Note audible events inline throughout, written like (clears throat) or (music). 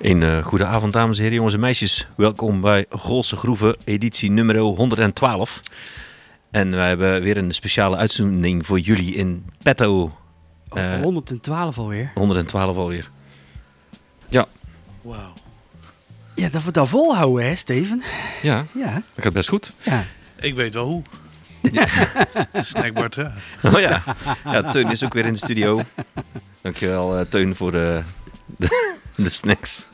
Een uh, goede avond, dames en heren, jongens en meisjes. Welkom bij Golse Groeven, editie nummer 112. En wij hebben weer een speciale uitzending voor jullie in petto. Uh, 112 alweer. 112 alweer. Ja. Wauw. Ja, dat we dat volhouden, hè, Steven? Ja, ja. dat gaat best goed. Ja. Ik weet wel hoe. Ja. (laughs) Snackbart, ja. Oh ja. ja, Teun is ook weer in de studio. Dankjewel, uh, Teun, voor de, de, (laughs) de snacks.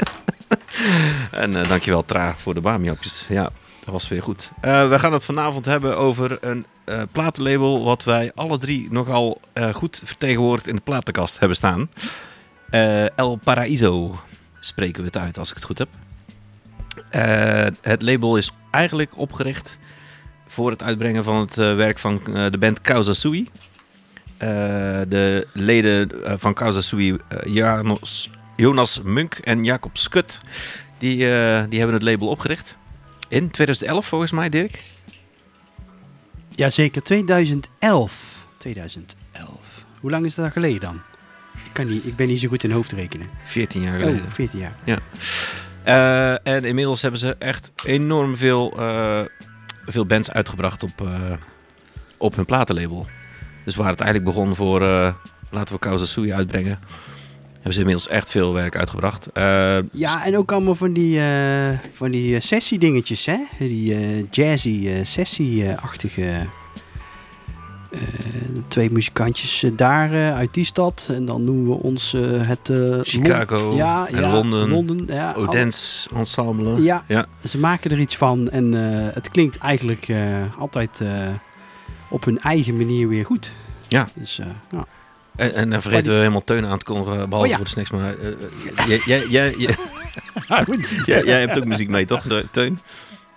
(laughs) en uh, dankjewel, Tra, voor de bamiapjes. Ja, dat was weer goed. Uh, we gaan het vanavond hebben over een uh, platenlabel... wat wij alle drie nogal goed vertegenwoordigd in de platenkast hebben staan. El Paraíso spreken we het uit, als ik het goed heb. het label is eigenlijk opgericht voor het uitbrengen van het werk van de band Causa Sui... Uh, de leden uh, van Causa Sui, uh, Jonas Munk en Jacob Skut, die, die hebben het label opgericht. In 2011 volgens mij, Dirk? Jazeker, 2011. 2011. Hoe lang is dat geleden dan? Ik, kan niet, ik ben niet zo goed in hoofdrekenen. 14 jaar geleden. Oh, 14 jaar. Ja. en inmiddels hebben ze echt enorm veel, veel bands uitgebracht op, op hun platenlabel. Dus waar het eigenlijk begon voor uh, laten we Causa Sui uitbrengen, hebben ze inmiddels echt veel werk uitgebracht. Uh, ja, en ook allemaal van die, uh, van die sessie dingetjes, hè? Die jazzy sessie-achtige twee muzikantjes daar uit die stad. En dan noemen we ons het... Chicago ja, en ja, Londen. Londen ja, Odense Ensemble. Ja, ja, ze maken er iets van. En het klinkt eigenlijk altijd op hun eigen manier weer goed. Ja. Dus, uh, ja. En, en dan vergeten we helemaal Teun aan te kondigen, behalve oh, ja. voor de snacks. Maar uh, jij, jij, jij, (laughs) (laughs) jij, jij hebt ook muziek mee, toch, Teun?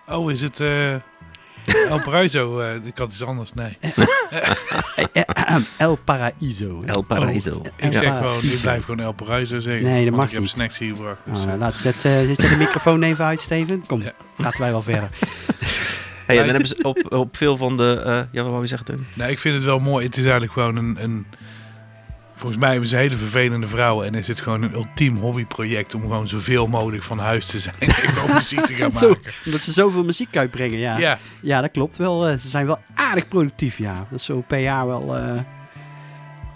Oh, is het... Uh... El Paraiso, uh, ik had iets anders, nee. El Paraiso. El Paraiso. Oh, ik zeg gewoon, ik blijf gewoon El Paraiso zeggen. Nee, dat mag ik heb niet. snacks hier gebracht. Dus, oh, laat, zet, uh, zet je de microfoon even uit, Steven. Kom, ja. laten wij wel verder. (laughs) Hey, en dan hebben ze op, op veel van de... Uh, ja, wat wou je zeggen, Teun? Nee, ik vind het wel mooi. Het is eigenlijk gewoon een... een volgens mij hebben ze hele vervelende vrouwen. En is het gewoon een ultiem hobbyproject om gewoon zoveel mogelijk van huis te zijn. (laughs) en gewoon muziek te gaan (laughs) maken. Zo, omdat ze zoveel muziek uitbrengen, ja. Ja, ja dat klopt wel. Ze zijn wel aardig productief, ja. Dat is zo per jaar wel... Uh,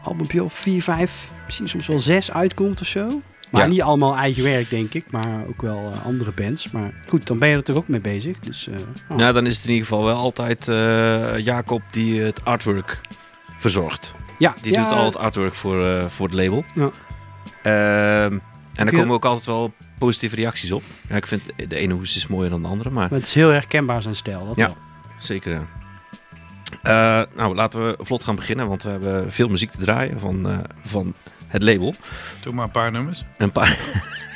albumpje of vier, vijf, misschien soms wel zes uitkomt of zo. Maar ja. niet allemaal eigen werk, denk ik. Maar ook wel uh, andere bands. Maar goed, dan ben je er toch ook mee bezig. Dus, uh, oh. Nou, dan is het in ieder geval wel altijd uh, Jacob die het artwork verzorgt. Ja. Die ja. doet al het artwork voor, voor het label. Ja. Ehm, en daar komen ook altijd wel positieve reacties op. Ja, ik vind de ene hoes is mooier dan de andere. Maar, maar het is heel herkenbaar zijn stijl. Dat ja, wel. zeker. Nou, laten we vlot gaan beginnen. Want we hebben veel muziek te draaien van, van het label. Doe maar een paar nummers. Een paar.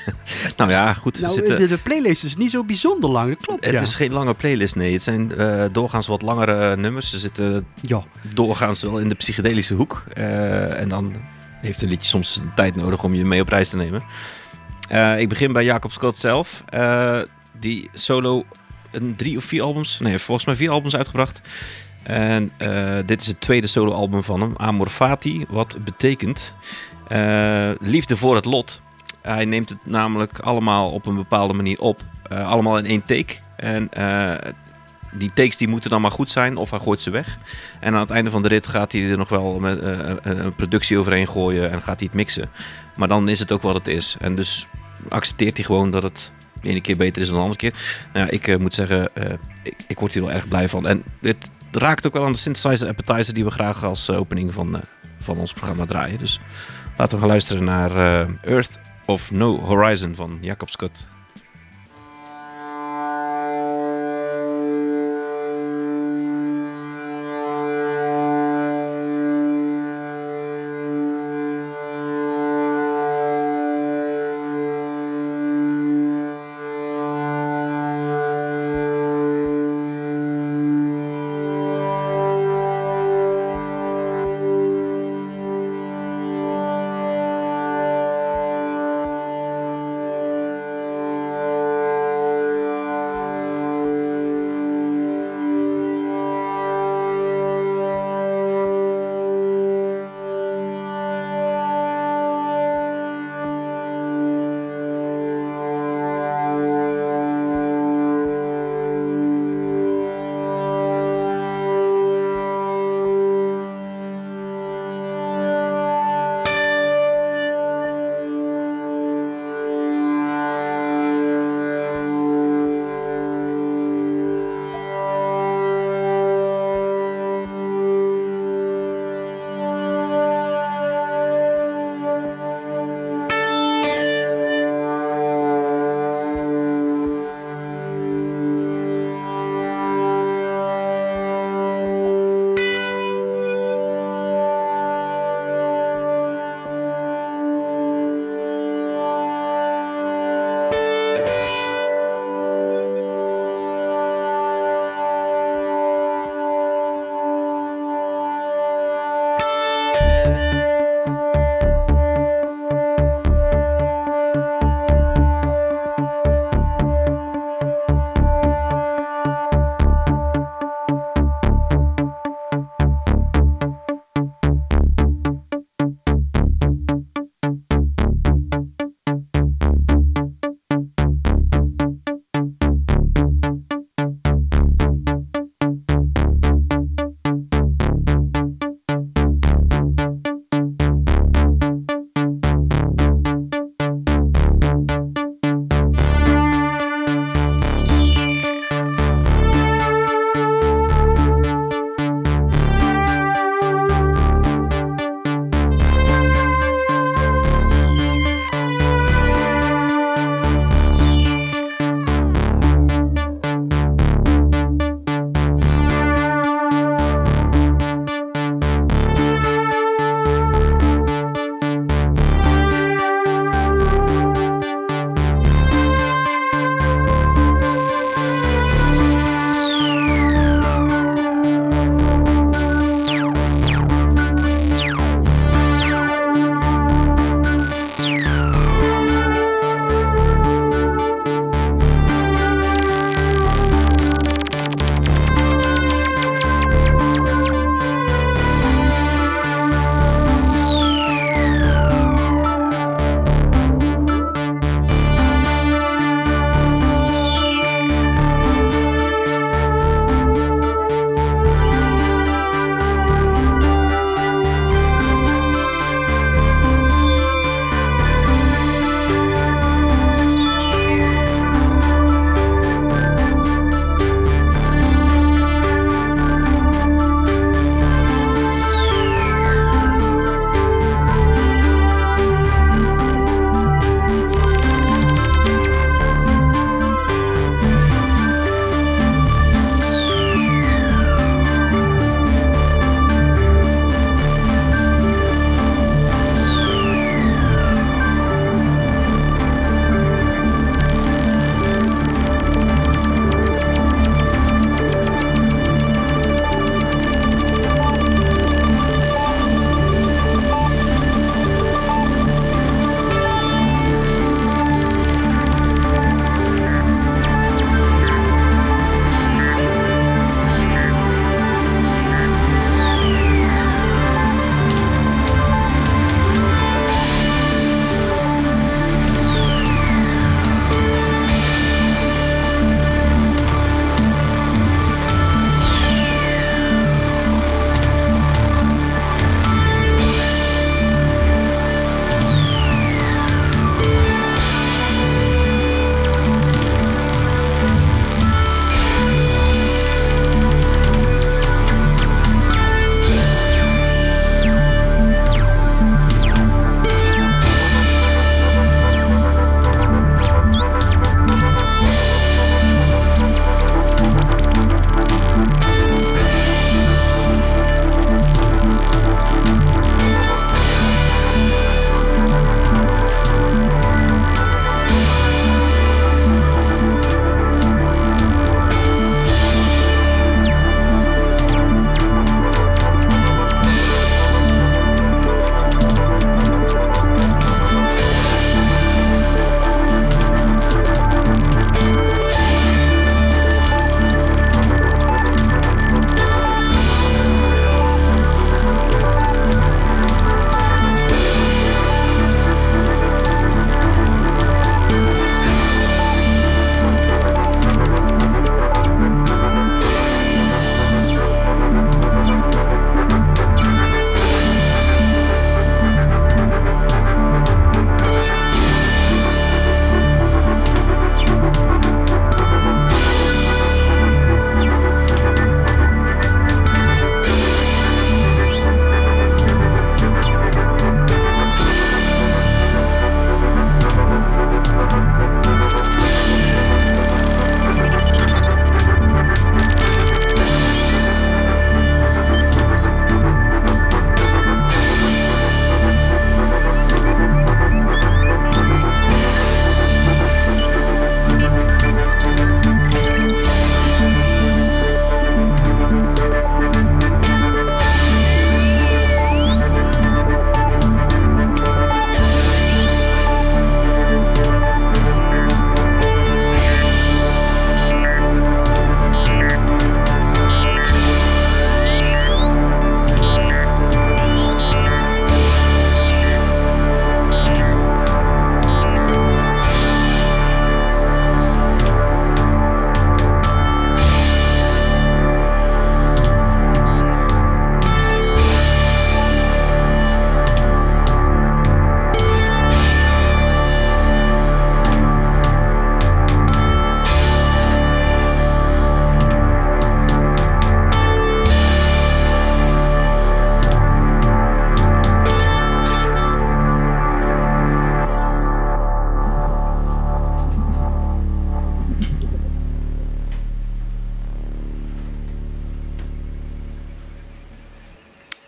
(laughs) nou ja, goed. Nou, zitten... de, de, playlist is niet zo bijzonder lang, dat klopt. Het ja. is geen lange playlist, nee. Het zijn uh, doorgaans wat langere nummers. Ze zitten ja. doorgaans wel in de psychedelische hoek. Uh, en dan heeft een liedje soms tijd nodig om je mee op reis te nemen. Uh, ik begin bij Jacob Scott zelf. die solo een drie of vier albums, nee, volgens mij vier albums uitgebracht. En dit is het tweede soloalbum van hem, Amor Fati, wat betekent uh, liefde voor het lot. Hij neemt het namelijk allemaal op een bepaalde manier op. Uh, allemaal in één take. En die takes die moeten dan maar goed zijn of hij gooit ze weg. En aan het einde van de rit gaat hij er nog wel met, een productie overheen gooien en gaat hij het mixen. Maar dan is het ook wat het is. En dus accepteert hij gewoon dat het de ene keer beter is dan de andere keer. Nou, ik moet zeggen, ik, ik, word hier wel erg blij van. En dit raakt ook wel aan de synthesizer appetizer die we graag als opening van, van ons programma draaien. Dus Laten we gaan luisteren naar uh, Earth of No Horizon van Jacob Scott.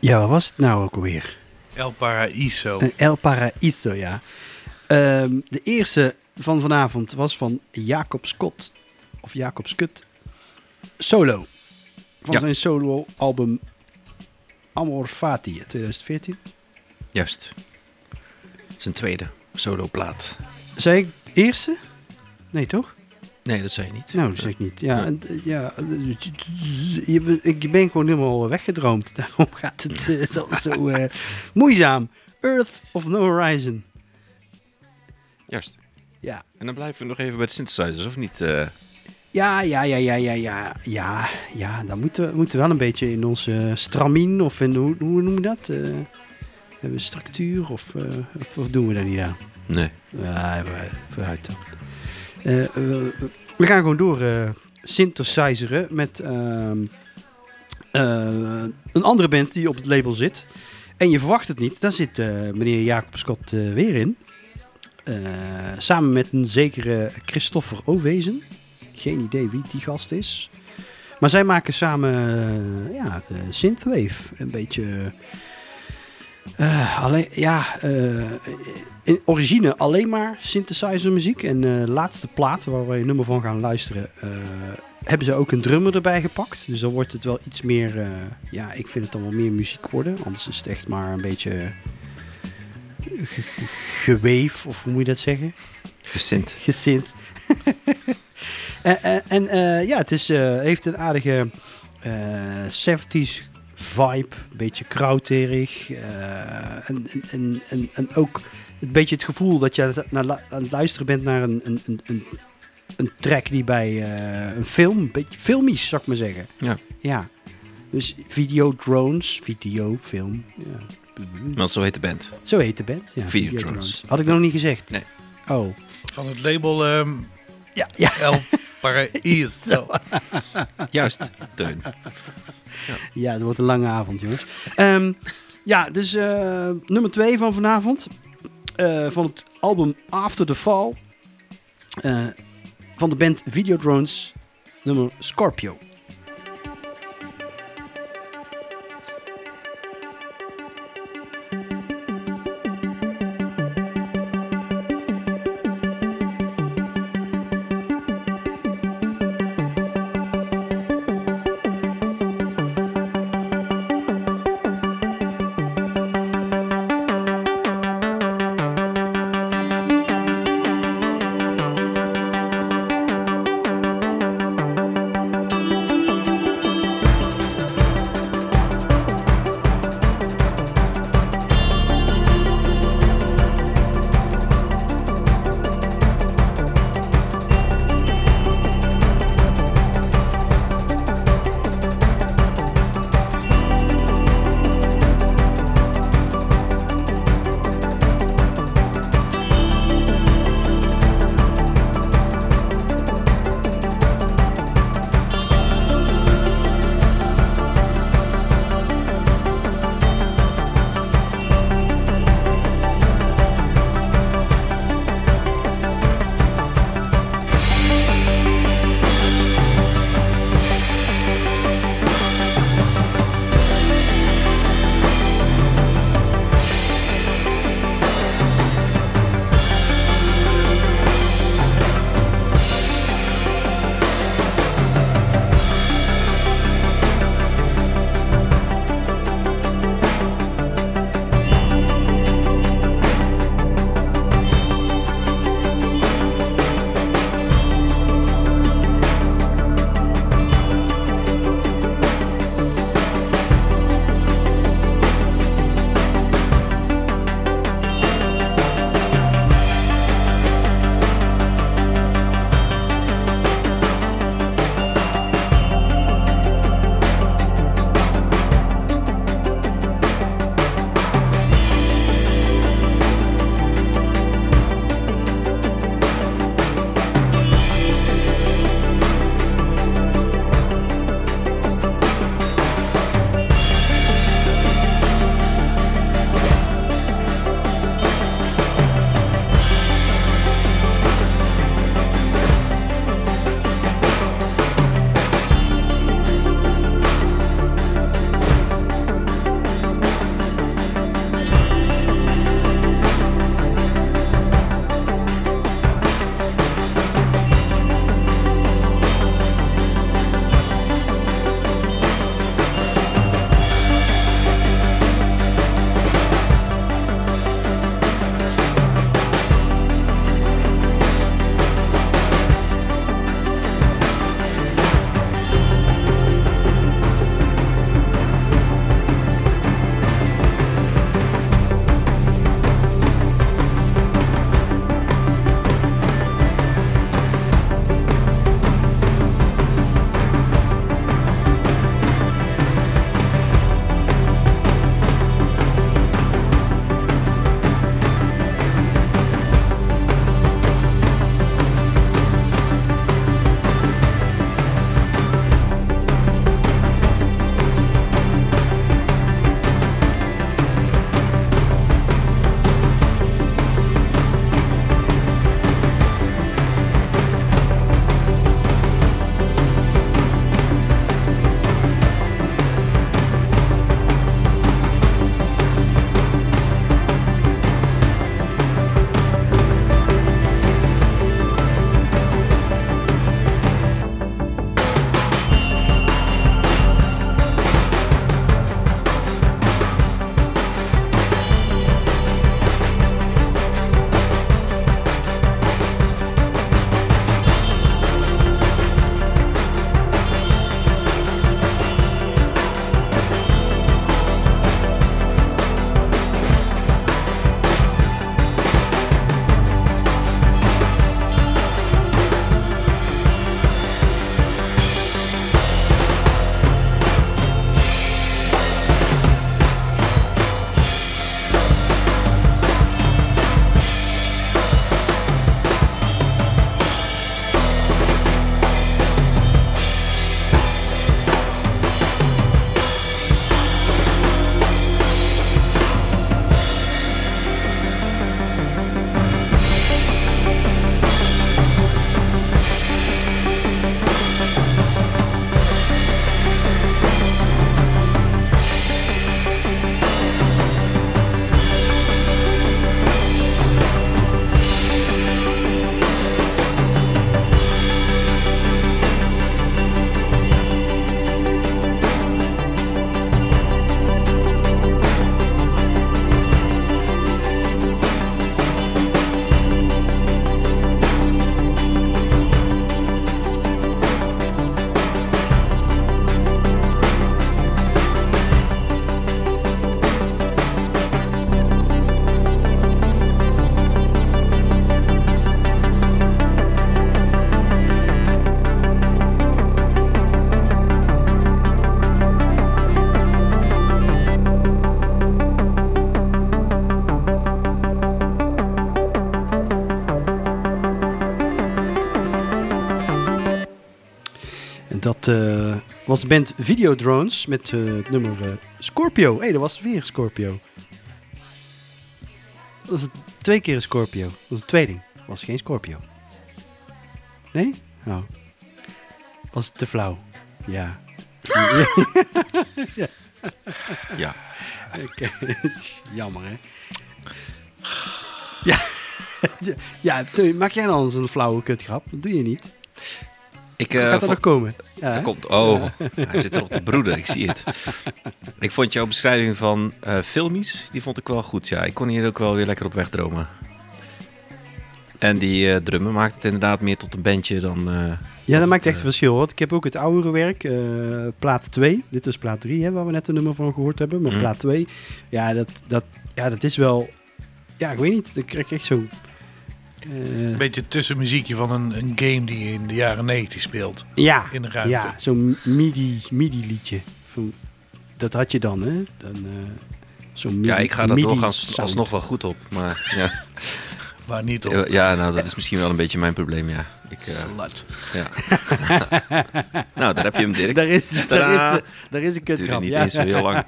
Ja, wat was het nou ook alweer? El Paraíso. Een El Paraíso, ja. Ehm, de eerste van vanavond was van Jacob Scott. Of Jacob Skut. Solo. Van Ja. zijn solo-album Amor Fati uit 2014. Juist. Zijn tweede soloplaat. Zei ik eerste? Nee, toch? Nee, dat zei je niet. Nou, dat zeg ik niet. Ja, en, eh, ja eh, je, ik ben gewoon helemaal weggedroomd. (laughs) Daarom gaat het eh, zo, zo eh, (laughs) moeizaam. Earth of No Horizon. Juist. Ja. En dan blijven we nog even bij de synthesizers, of niet? eh? Ja, ja, ja, ja, ja, ja, ja, ja. Dan moeten we moeten we wel een beetje in onze stramien of in hoe, hoe noem je dat? Eh, hebben we structuur of, eh, doen we daar niet aan? Nee. Ja, voor- vooruit dan. Eh, eh, we gaan gewoon door eh synthesizeren met ehm, eh, een andere band die op het label zit. En je verwacht het niet, daar zit meneer Jacob Scott weer in. Samen met een zekere Christopher Owezen. Geen idee wie die gast is. Maar zij maken samen ja, synthwave. Een beetje... eh, alleen, ja, eh, in origine alleen maar synthesizer muziek. En de laatste plaat waar we een nummer van gaan luisteren, eh, hebben ze ook een drummer erbij gepakt. Dus dan wordt het wel iets meer, eh, ja, ik vind het dan wel meer muziek worden. Anders is het echt maar een beetje ge- ge- geweef, of hoe moet je dat zeggen? Gesint. Gesint. (laughs) en eh, ja, het is, eh, heeft een aardige eh 70s vibe. Een beetje krauterig. eh, en, en, en, ook een beetje het gevoel dat je aan het luisteren bent naar een, een, een, een, een track die bij eh, een film, een beetje filmisch zou ik maar zeggen. Ja. Ja. Dus video drones, video, film. Ja. Want zo heet de band. Zo heet de band. Ja, Videodrones. Had ik nog niet gezegd. Nee. Oh. Van het label ehm, Ja, ja. El Paraíso. (laughs) Juist. Teun. Ja, het wordt een lange avond, jongens. Ehm, ja, dus eh, nummer twee van vanavond. eh, van het album After the Fall. eh, van de band Videodrones. Nummer Scorpio. Was de band Videodrones met eh, het nummer eh, Scorpio. Hé, hey, dat was weer Scorpio. Dat was het twee keer een Scorpio. Dat was een tweeling. Dat was geen Scorpio. Nee? Oh. Was het te flauw? (laughs) Ja. Ja. Oké. Jammer, hè? Ja. (laughs) ja, maak jij dan eens een flauwe kutgrap? Dat doe je niet. Ik, eh, Gaat er nog komen? Ja, Er komt, oh, hij zit er op de broeder, ik zie het. (laughs) Ik vond jouw beschrijving van eh filmies, die vond ik wel goed. Ja, ik kon hier ook wel weer lekker op wegdromen. En die eh, drummen maakt het inderdaad meer tot een bandje dan... Ja, dat maakt echt een verschil. Want ik heb ook het oudere werk, plaat 2. Dit is plaat 3, hè, waar we net een nummer van gehoord hebben. Maar Mhm. plaat 2, ja dat, dat, ja, dat is wel... Ja, ik weet niet. Dan krijg ik echt zo... eh, Een beetje tussenmuziekje van een, een game die je in de jaren 90 speelt. ja, In de ruimte. ja zo'n MIDI, MIDI liedje. Van, dat had je dan, hè? Dan, eh, zo'n MIDI, ja, ik ga daar doorgaans sound. alsnog wel goed op. Maar ja, (laughs) Maar niet op. Ja, nou, dat is misschien wel een beetje mijn probleem, ja. Ik, eh, Slut. ja. (laughs) nou, daar heb je hem, Dirk. Daar is, daar is, daar is een duurde kutgrap. niet Ja. eens zo heel lang. (laughs)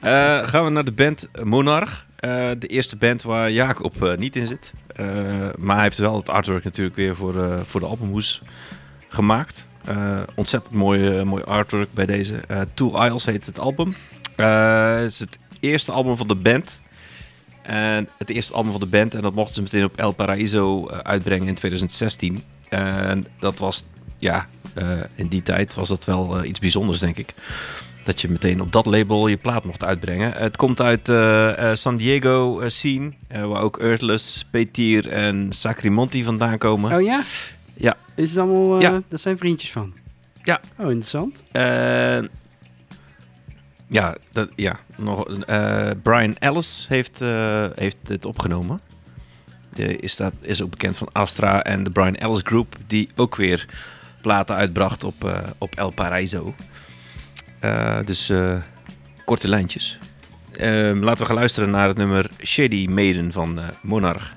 Eh, gaan we naar de band Monarch. Eh, de eerste band waar Jacob eh, niet in zit. Eh, maar hij heeft wel het artwork natuurlijk weer voor, voor de albumhoes gemaakt. Ontzettend mooi, mooi artwork bij deze. Two Isles heet het album. Het is het eerste album van de band. En het eerste album van de band. En dat mochten ze meteen op El Paraiso eh, uitbrengen in 2016. En dat was, ja, in die tijd was dat wel iets bijzonders, denk ik. Dat je meteen op dat label je plaat mocht uitbrengen. Het komt uit eh, eh, San Diego eh, scene, waar ook Earthless, Petir en Sacrimonti vandaan komen. Oh ja? Ja. Is het allemaal... Ja. Dat zijn vriendjes van? Ja. Oh, interessant. Ja, dat, ja nog, Brian Ellis heeft, heeft dit opgenomen. De, is, dat, is ook bekend van Astra en de Brian Ellis Group, die ook weer platen uitbracht op, op El Paraiso. Eh, dus eh, korte lijntjes. Ehm, laten we gaan luisteren naar het nummer Shady Maiden van eh, Monarch.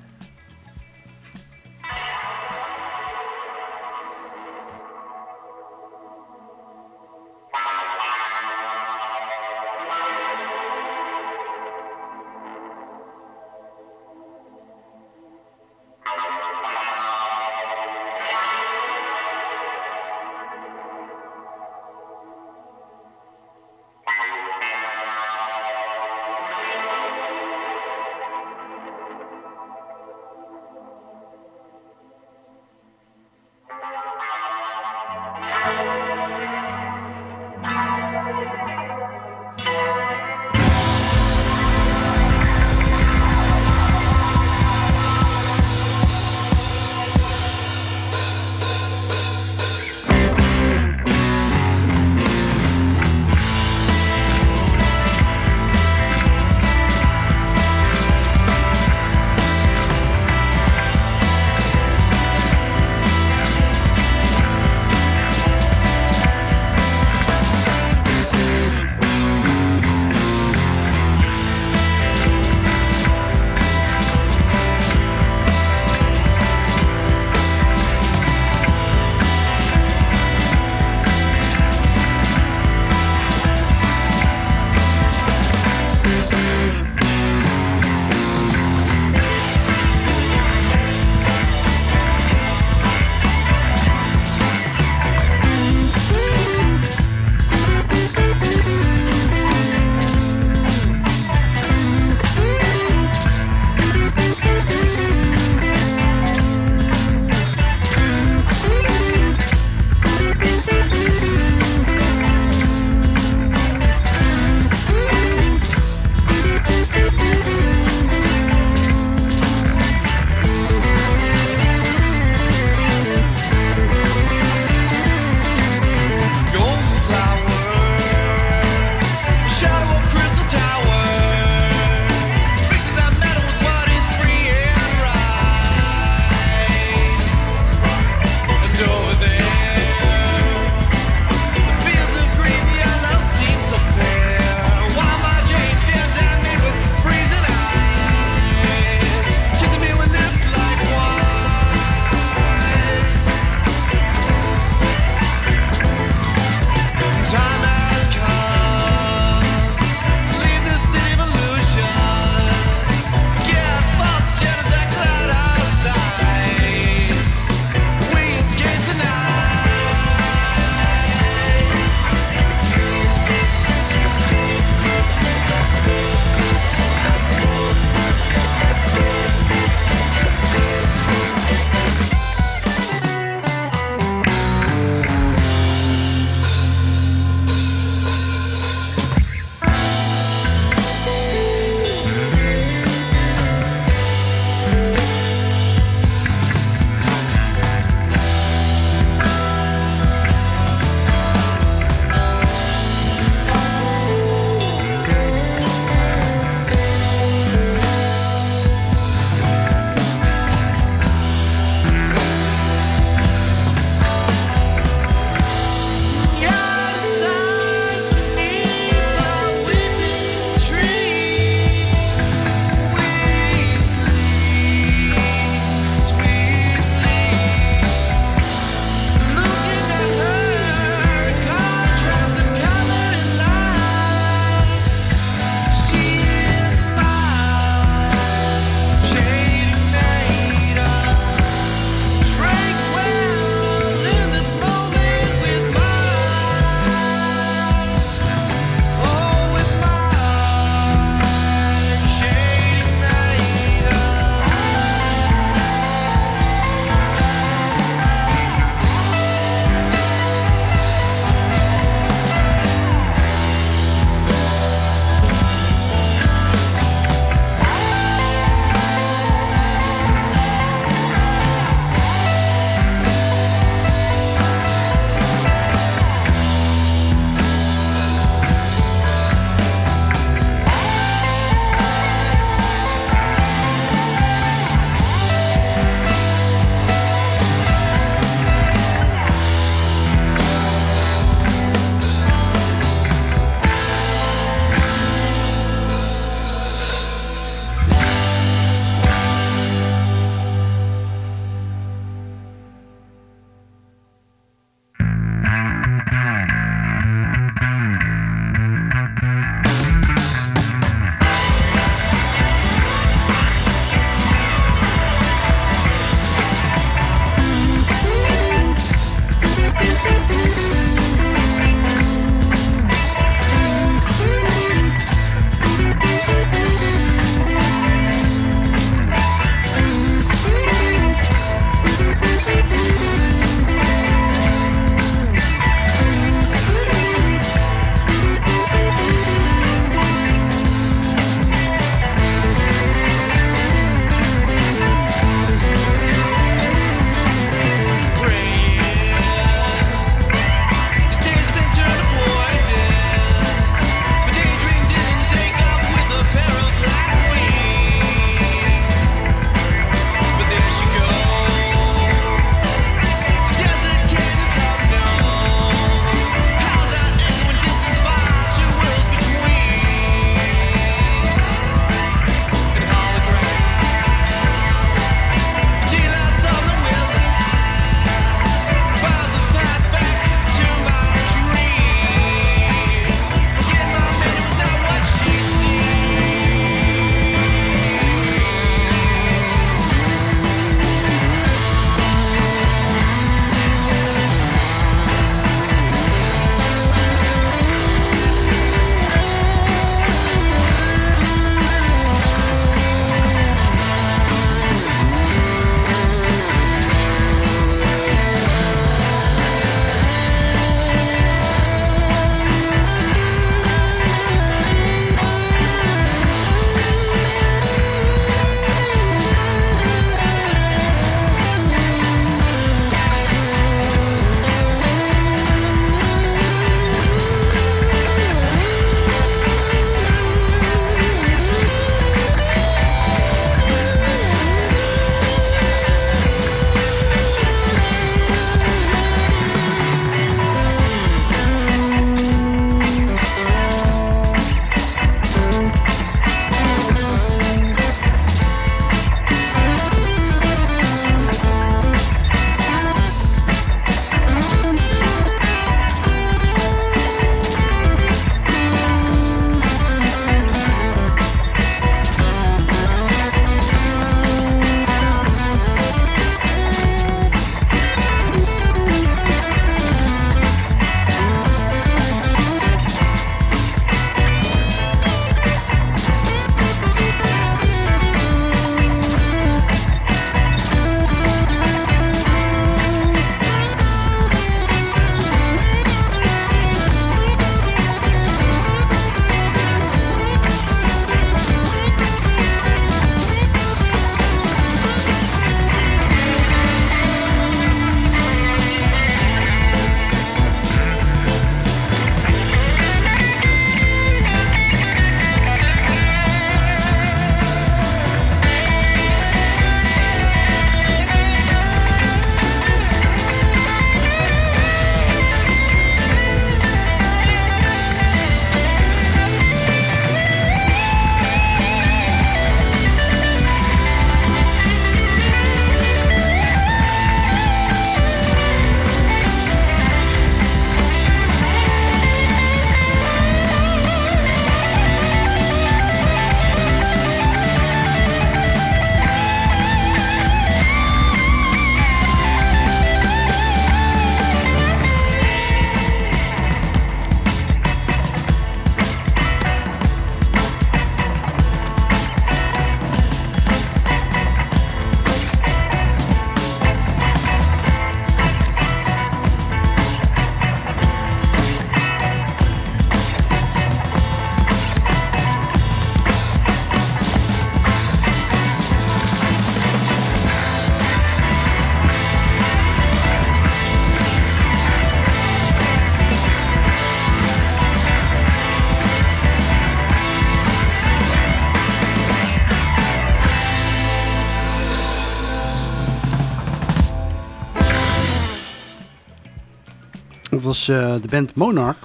Dat was eh, de band Monarch.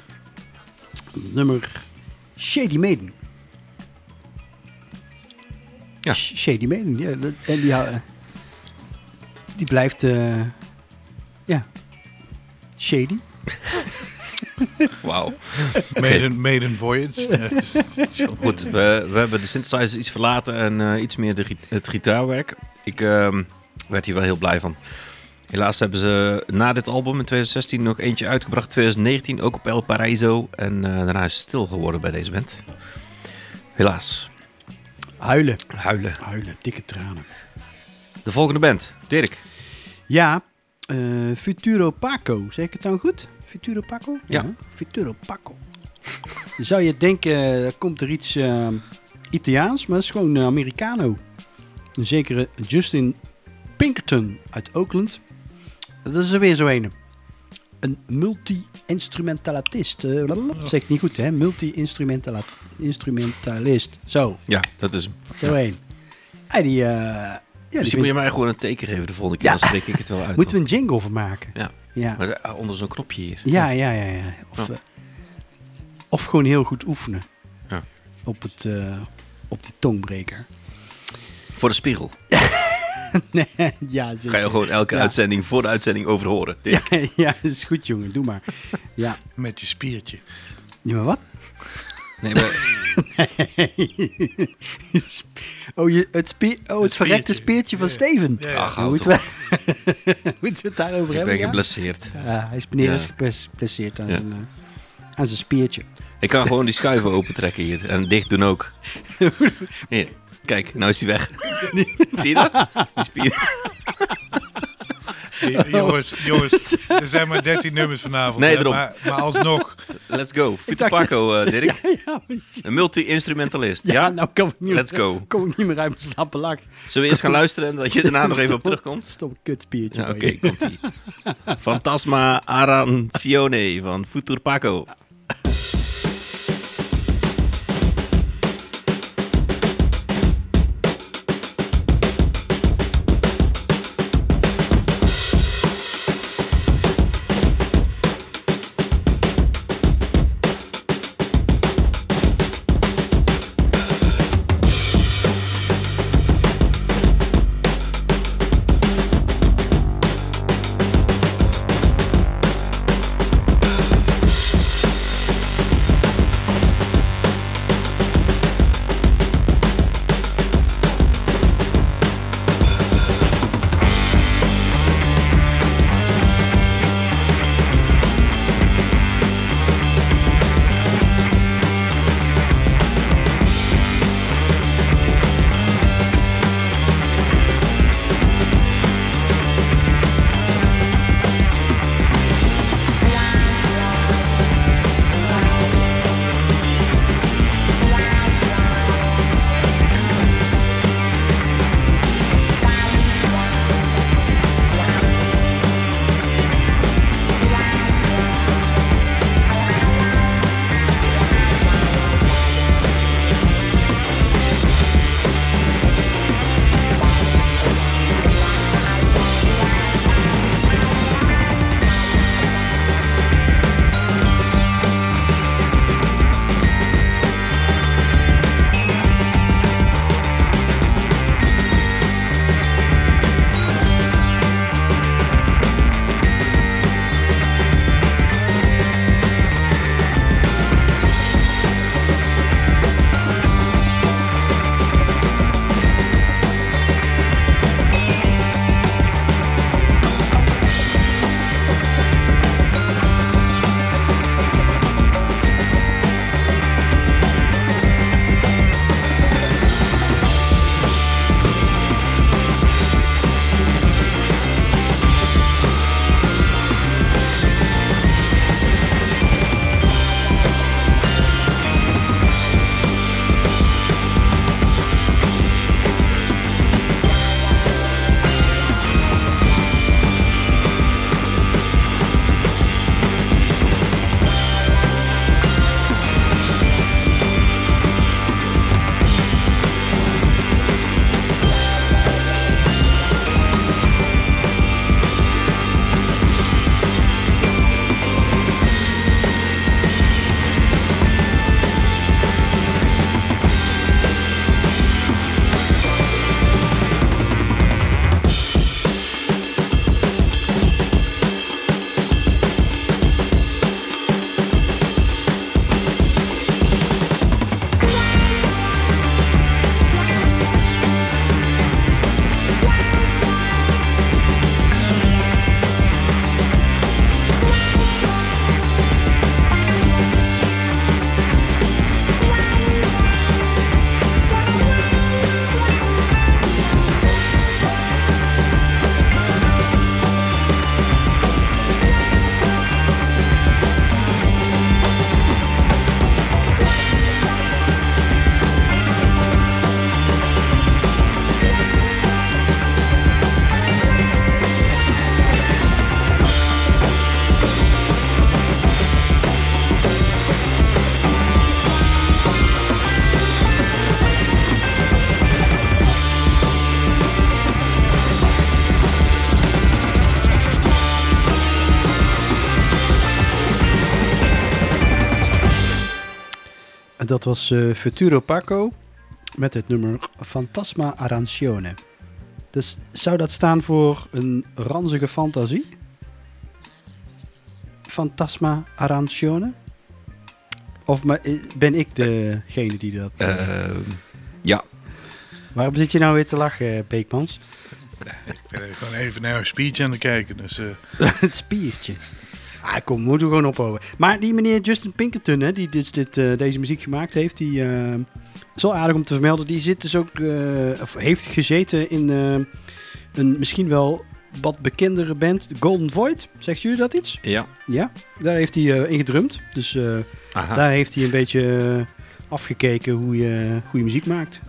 Nummer Shady Maiden. Ja. Sh- Shady Maiden, ja. dat- En die, hou- die blijft, eh, ja, shady. (laughs) Wauw. Maiden, Maiden Voyage. (laughs) Goed, we, we hebben de synthesizer iets verlaten en eh, iets meer de, het gitaarwerk. Ik ehm, werd hier wel heel blij van. Helaas hebben ze na dit album in 2016 nog eentje uitgebracht. 2019 ook op El Paraiso. En eh, daarna is het stil geworden bij deze band. Helaas. Huilen, Huilen. huilen, dikke tranen. De volgende band. Dirk. Ja, eh, Futuro Paco. Zeg ik het dan goed? Futuro Paco? Ja. Futuro Paco. Zou je denken, er komt er iets eh, Italiaans, maar het is gewoon eh, Americano. Een zekere Justin Pinkerton uit Oakland. Dat is er weer zo een. Een multi-instrumentalist. Eh, blablabla. zeg ik niet goed, hè? Multi-instrumentalist. Zo, Ja, dat is hem. zo een. En die... eh, ja, die Misschien moet je mij gewoon een teken geven de volgende keer. Ja. Dan spreek ik het wel uit. Moeten we een jingle van maken? Ja. Ja. Maar eh, onder zo'n knopje hier. Ja, ja, ja. ja. Of, eh, of gewoon heel goed oefenen. Ja. Op, het, eh, op die tongbreker. Voor de spiegel. (laughs) (laughs) nee, ja, zeker. Ga je gewoon elke Ja. uitzending voor de uitzending over horen. Ja, (laughs) ja, dat is goed, jongen. Doe maar. Ja. Met je spiertje. Ja, maar wat? Nee, maar (laughs) oh, je, het, spie oh, het Het verrekte spiertje. speertje van Ja. Steven. Ja, ja. Ach, moeten, we, moeten we het daarover ik hebben? ben ja? geblesseerd. Ja, hij is meneer Ja. is geblesseerd aan, Ja. zijn, eh, aan zijn spiertje. Ik kan gewoon die schuiven opentrekken hier. En dicht doen ook. Hier, kijk, nou is hij weg. (laughs) Zie je dat? (laughs) Die spier. Hey, jongens, (laughs) jongens, er zijn maar 13 nummers vanavond. Nee, hè, daarom. maar, maar alsnog, Let's go. Futu Paco, eh, Dirk. Ja, Een multi-instrumentalist. ja, Ja? nou kan ik niet Let's go. kom ik niet meer uit mijn slappe lak. Zullen we eerst gaan luisteren en dat je daarna nog even op terugkomt? Stop een kutspiertje. Ja, oké, je. komt-ie. Fantasma Arancione van Futur Paco. Dat was eh, Futuro Paco met het nummer Fantasma Arancione. Dus zou dat staan voor een ranzige fantasie? Fantasma Arancione? Of eh, ben ik degene die dat... Ehm, ja, Waarom zit je nou weer te lachen, Beekmans? Ik ben gewoon even naar een speech aan het kijken. Dus, eh, (laughs) het spiertje. Ah, kom, moeten we gewoon ophouden. Maar die meneer Justin Pinkerton, hè, die dus dit, eh, deze muziek gemaakt heeft, die eh, is wel aardig om te vermelden. Die zit dus ook, eh, of heeft gezeten in eh, een misschien wel wat bekendere band, de Golden Void. Zegt jullie dat iets? ja. Ja, daar heeft hij eh in gedrumd. Dus eh, daar heeft hij een beetje afgekeken hoe je goede muziek maakt.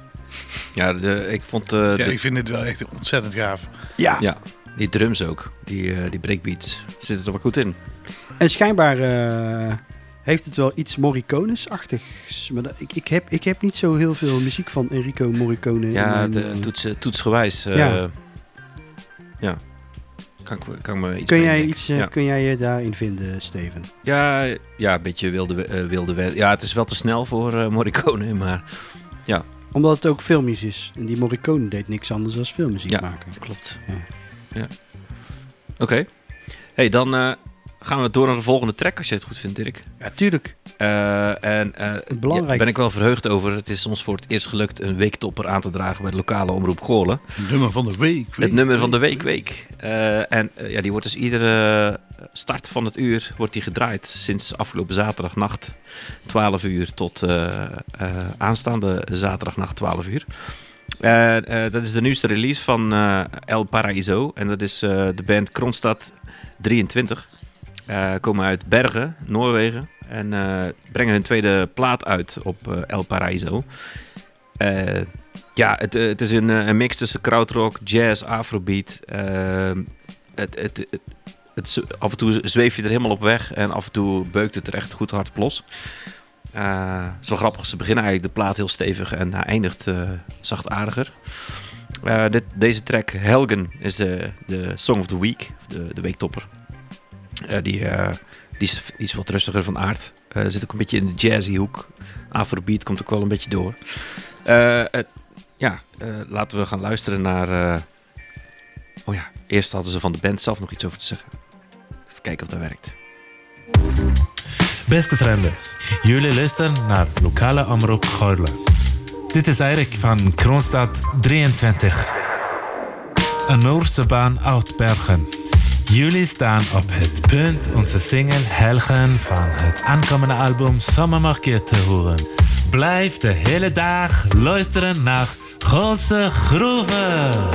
Ja, de, ik vond eh, ja, de- ik vind het wel echt ontzettend gaaf. Ja, ja, die drums ook, die, eh, die breakbeats, zitten er wel goed in. En schijnbaar eh, heeft het wel iets Morricones-achtigs. Maar dat- ik, ik, heb, ik heb niet zo heel veel muziek van Enrico Morricone. Ja, in de eh, toets, toetsgewijs. eh, Ja. ja. Kan ik, kan ik me iets kun, jij denken. iets, eh, ja. kun jij je daarin vinden, Steven? Ja, ja, een beetje wilde, eh, wilde. Ja, het is wel te snel voor eh, Morricone, maar Omdat het ook filmisch is. En die Morricone deed niks anders dan filmmuziek Ja. maken. klopt. Ja. Ja. Oké. hey, dan eh, gaan we door naar de volgende track, als je het goed vindt, Dirk. Ja, tuurlijk. Eh, en eh, Belangrijk. ja, ben ik wel verheugd over. Het is ons voor het eerst gelukt een weektopper aan te dragen bij de lokale omroep Goorlen. Het nummer van de week. Het nummer van de week, week. Eh, en ja, die wordt dus iedere start van het uur wordt die gedraaid. Sinds afgelopen zaterdagnacht 12 uur tot eh, eh, aanstaande zaterdagnacht 12 uur. Eh, eh, dat is de nieuwste release van eh, El Paraíso. En dat is eh, de band Kronstad 23. Eh, komen uit Bergen, Noorwegen. En eh, brengen hun tweede plaat uit op eh, El Paraíso. Eh, ja, het, het is een, een mix tussen krautrock, jazz, afrobeat. Ehm, het, het, het, af en toe zweef je er helemaal op weg en af en toe beukt het er echt goed hard los. Eh, het is wel grappig, ze beginnen eigenlijk de plaat heel stevig en eindigt zachtaardiger. Dit, deze track, Helgen, is de Song of the Week, de, de weektopper. Eh, die, eh, die is iets wat rustiger van aard. Eh, zit ook een beetje in de jazzy hoek. Afrobeat komt ook wel een beetje door. Ja, laten we gaan luisteren naar. Oh ja, eerst hadden ze van de band zelf nog iets over te zeggen. Even kijken of dat werkt. Beste vrienden, jullie luisteren naar lokale omroep Goorlen. Dit is Erik van Kroonstad 23. Een Noorse baan uit Bergen. Jullie staan op het punt onze single Helgen van het aankomende album Sommermarkeer te horen. Blijf de hele dag luisteren naar Goolse Groeven.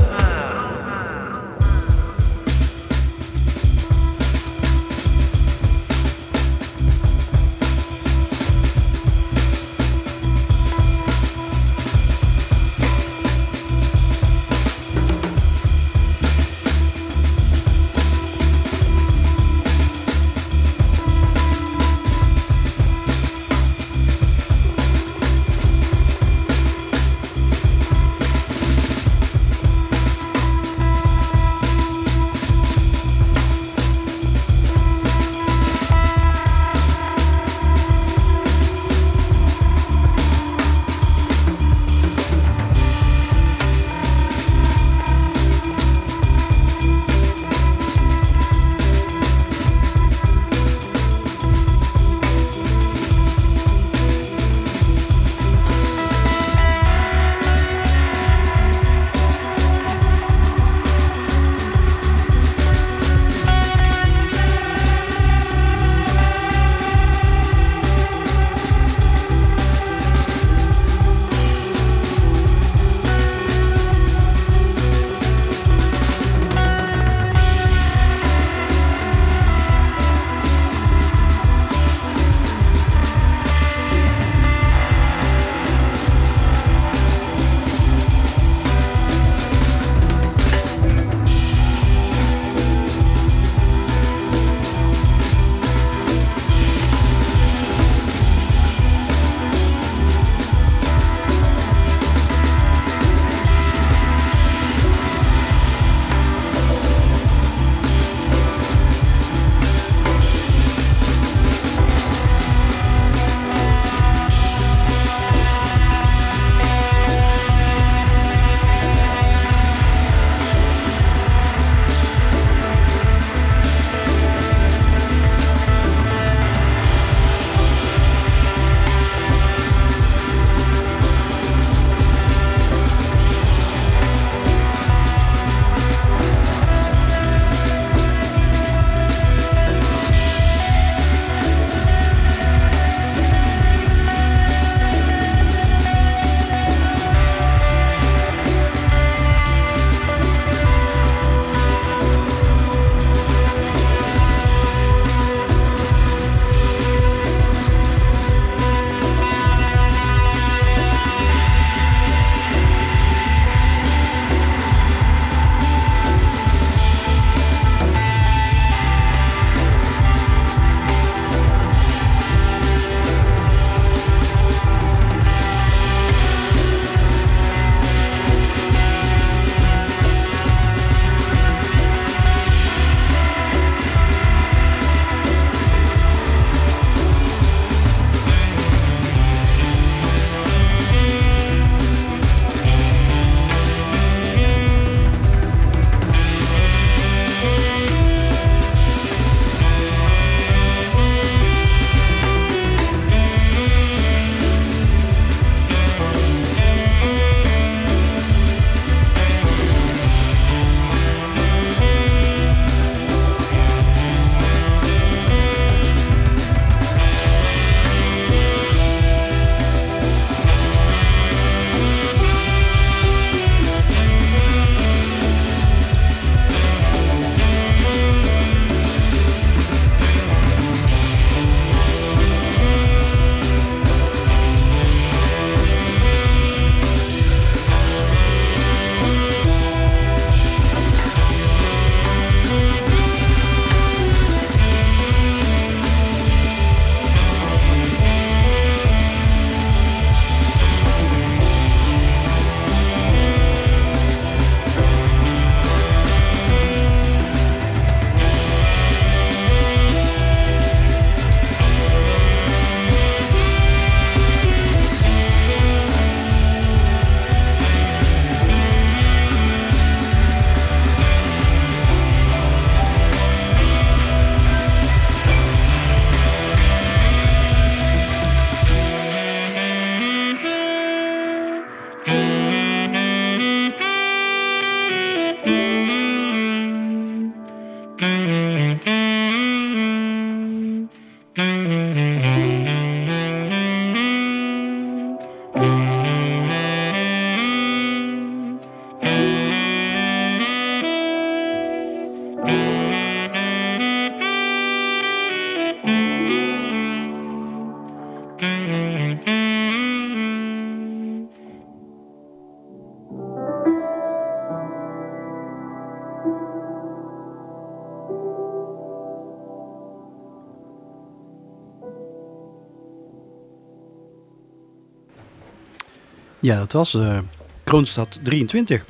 Ja, dat was eh Kroonstad 23.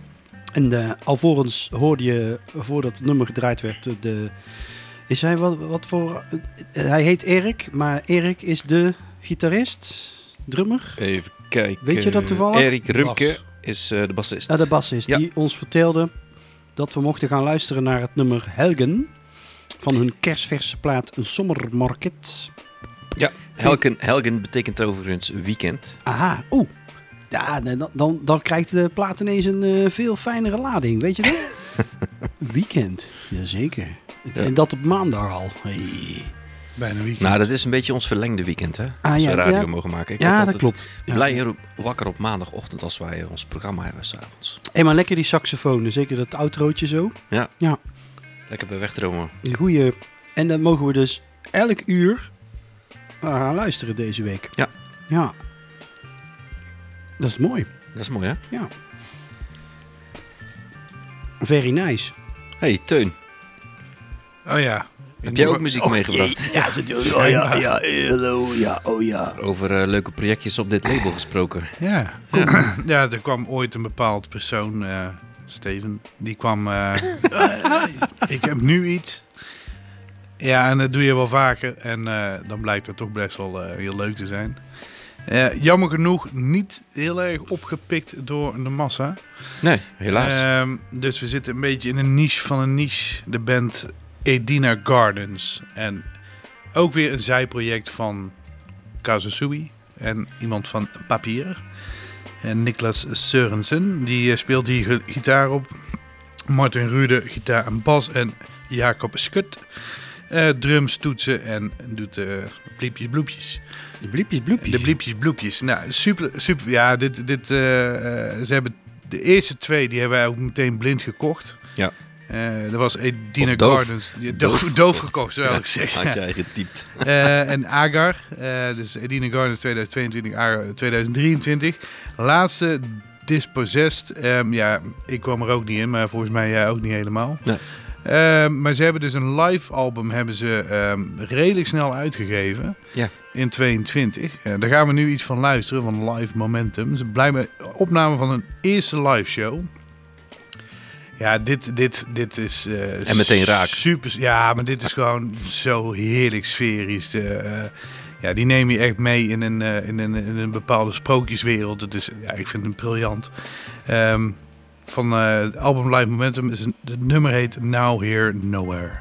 En eh, alvorens hoorde je, voordat het nummer gedraaid werd, eh, de... Is hij wat, wat voor... hij heet Erik, maar Erik is de gitarist, drummer, Even kijken. Weet je dat toevallig? Erik Rumke Bas. is eh, de bassist. ah, de bassist, Ja. die ons vertelde dat we mochten gaan luisteren naar het nummer Helgen van hun kerstverse plaat Sommermarket. Ja, Helgen, Helgen betekent overigens weekend. Aha, oeh. Ja, dan, dan, dan krijgt de plaat ineens een eh, veel fijnere lading, weet je dat? (laughs) Weekend, jazeker. Ja. En dat op maandag al. Hey. Bijna weekend. Nou, dat is een beetje ons verlengde weekend, hè? Ah, als ja, we radio ja. mogen maken. Ik Ja, dat klopt. Ja. Blij hier wakker op maandagochtend als wij ons programma hebben s'avonds. Hey, maar lekker die saxofoon, zeker dat outrootje zo. Lekker bij wegdromen. Goeie. En dan mogen we dus elk uur eh, gaan luisteren deze week. Ja. Ja. Dat is mooi. Dat is mooi, hè? Ja. Very nice. hey, Teun. Oh ja. Heb jij ook muziek meegebracht? (laughs) Ja, ze doen. Oh ja, ja, hallo, ja, oh ja. Over eh, leuke projectjes op dit label gesproken. Ja. ja, (clears throat) er kwam ooit een bepaald persoon, eh, Steven, die kwam... eh, (laughs) eh, ik heb nu iets. Ja, en dat doe je wel vaker. En eh, dan blijkt het toch best wel eh, heel leuk te zijn. Eh, jammer genoeg niet heel erg opgepikt door de massa. Nee, helaas. Ehm, dus we zitten een beetje in een niche van een niche. De band Edina Gardens. En ook weer een zijproject van Kazusui. En iemand van Papier. En Niklas Sørensen. Die eh, speelt hier gi- gitaar op. Martin Rude, gitaar en bas. En Jacob Skut. eh, drums, toetsen en doet bliepjes, bloepjes. De bliepjes, bloepjes. De bliepjes, bloepjes. Nou, super, super. Ja, dit, dit, eh, eh, ze hebben de eerste twee, die hebben wij ook meteen blind gekocht. Ja. Eh dat was Edina Of doof. Gardens. Ja, doof, doof (laughs) gekocht, zou ik zeggen. Had jij getypt. Eh, en Agar, eh, dus Edina Gardens 2022, Agar 2023. Laatste Dispossessed. Ehm, ja, ik kwam er ook niet in, maar volgens mij jij ook niet helemaal. Nee. Ehm, maar ze hebben dus een live album hebben ze ehm, redelijk snel uitgegeven. Ja. In 22. Eh, daar gaan we nu iets van luisteren, van Live Momentum. Ze blijven opname van een eerste live show. Ja, dit, dit, dit is... eh, En meteen raak. Super, ja, maar dit is gewoon zo heerlijk sferisch. Eh, ja, die neem je echt mee in een, in een, in een bepaalde sprookjeswereld. Het is, ja, ik vind het briljant. Ehm, van eh, het album Live Momentum. Is een, het nummer heet Now Here Nowhere.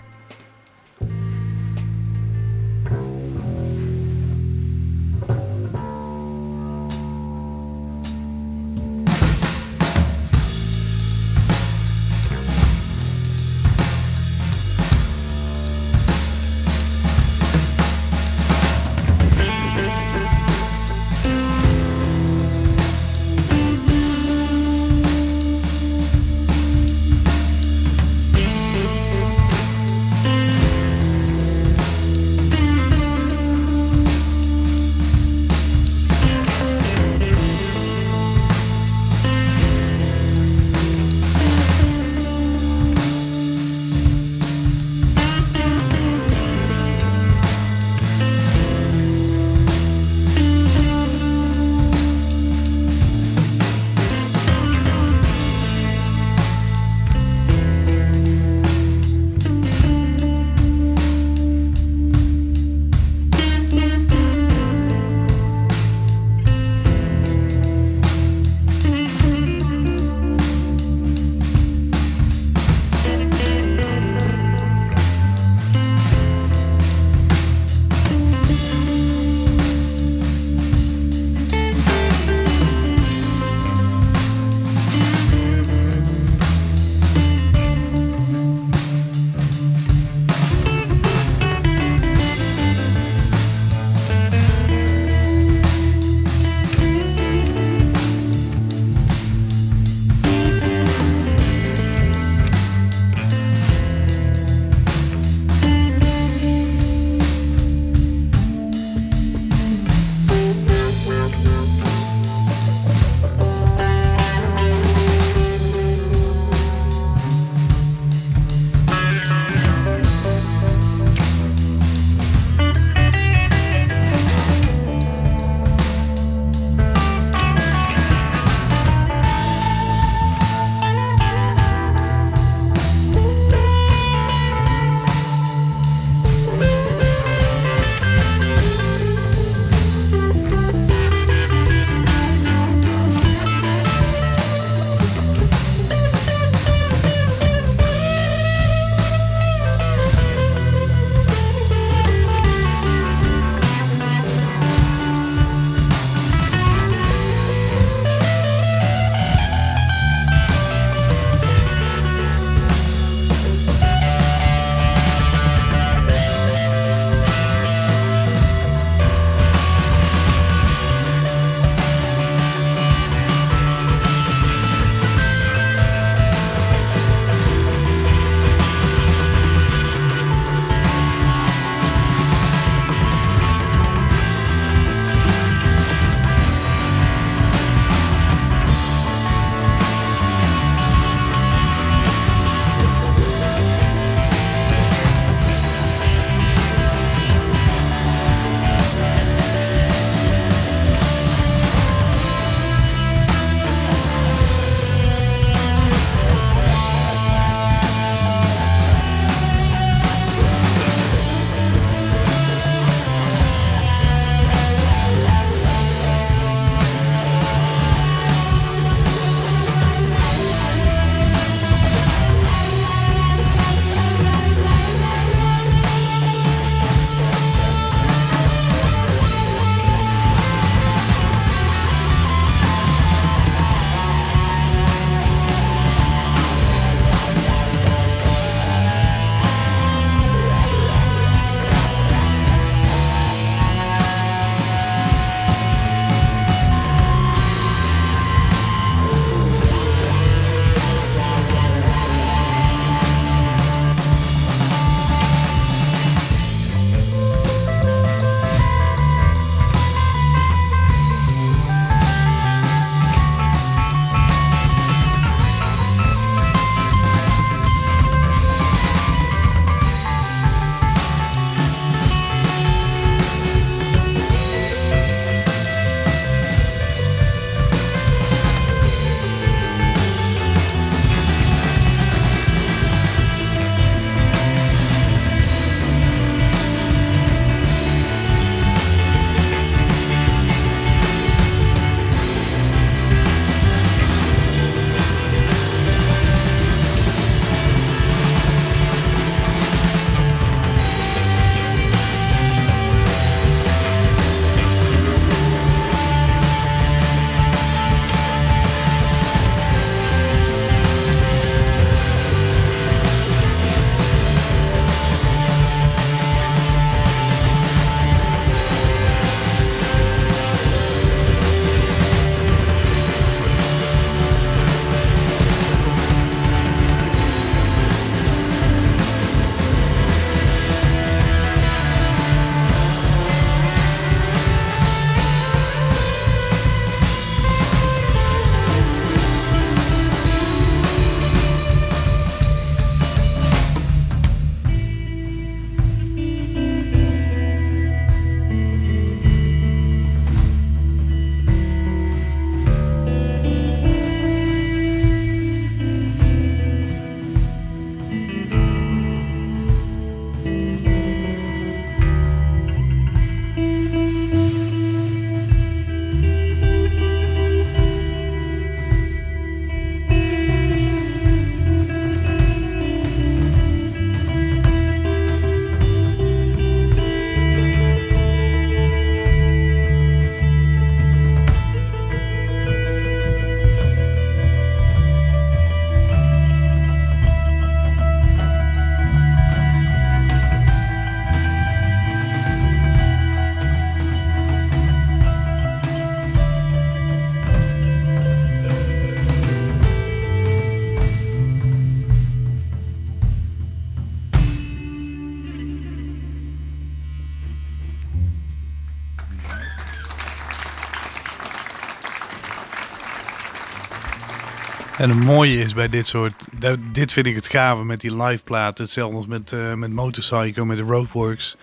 En het mooie is bij dit soort... dat- Dit vind ik het gave met die live platen. Hetzelfde als met, eh met Motorcycle, met de Roadworks.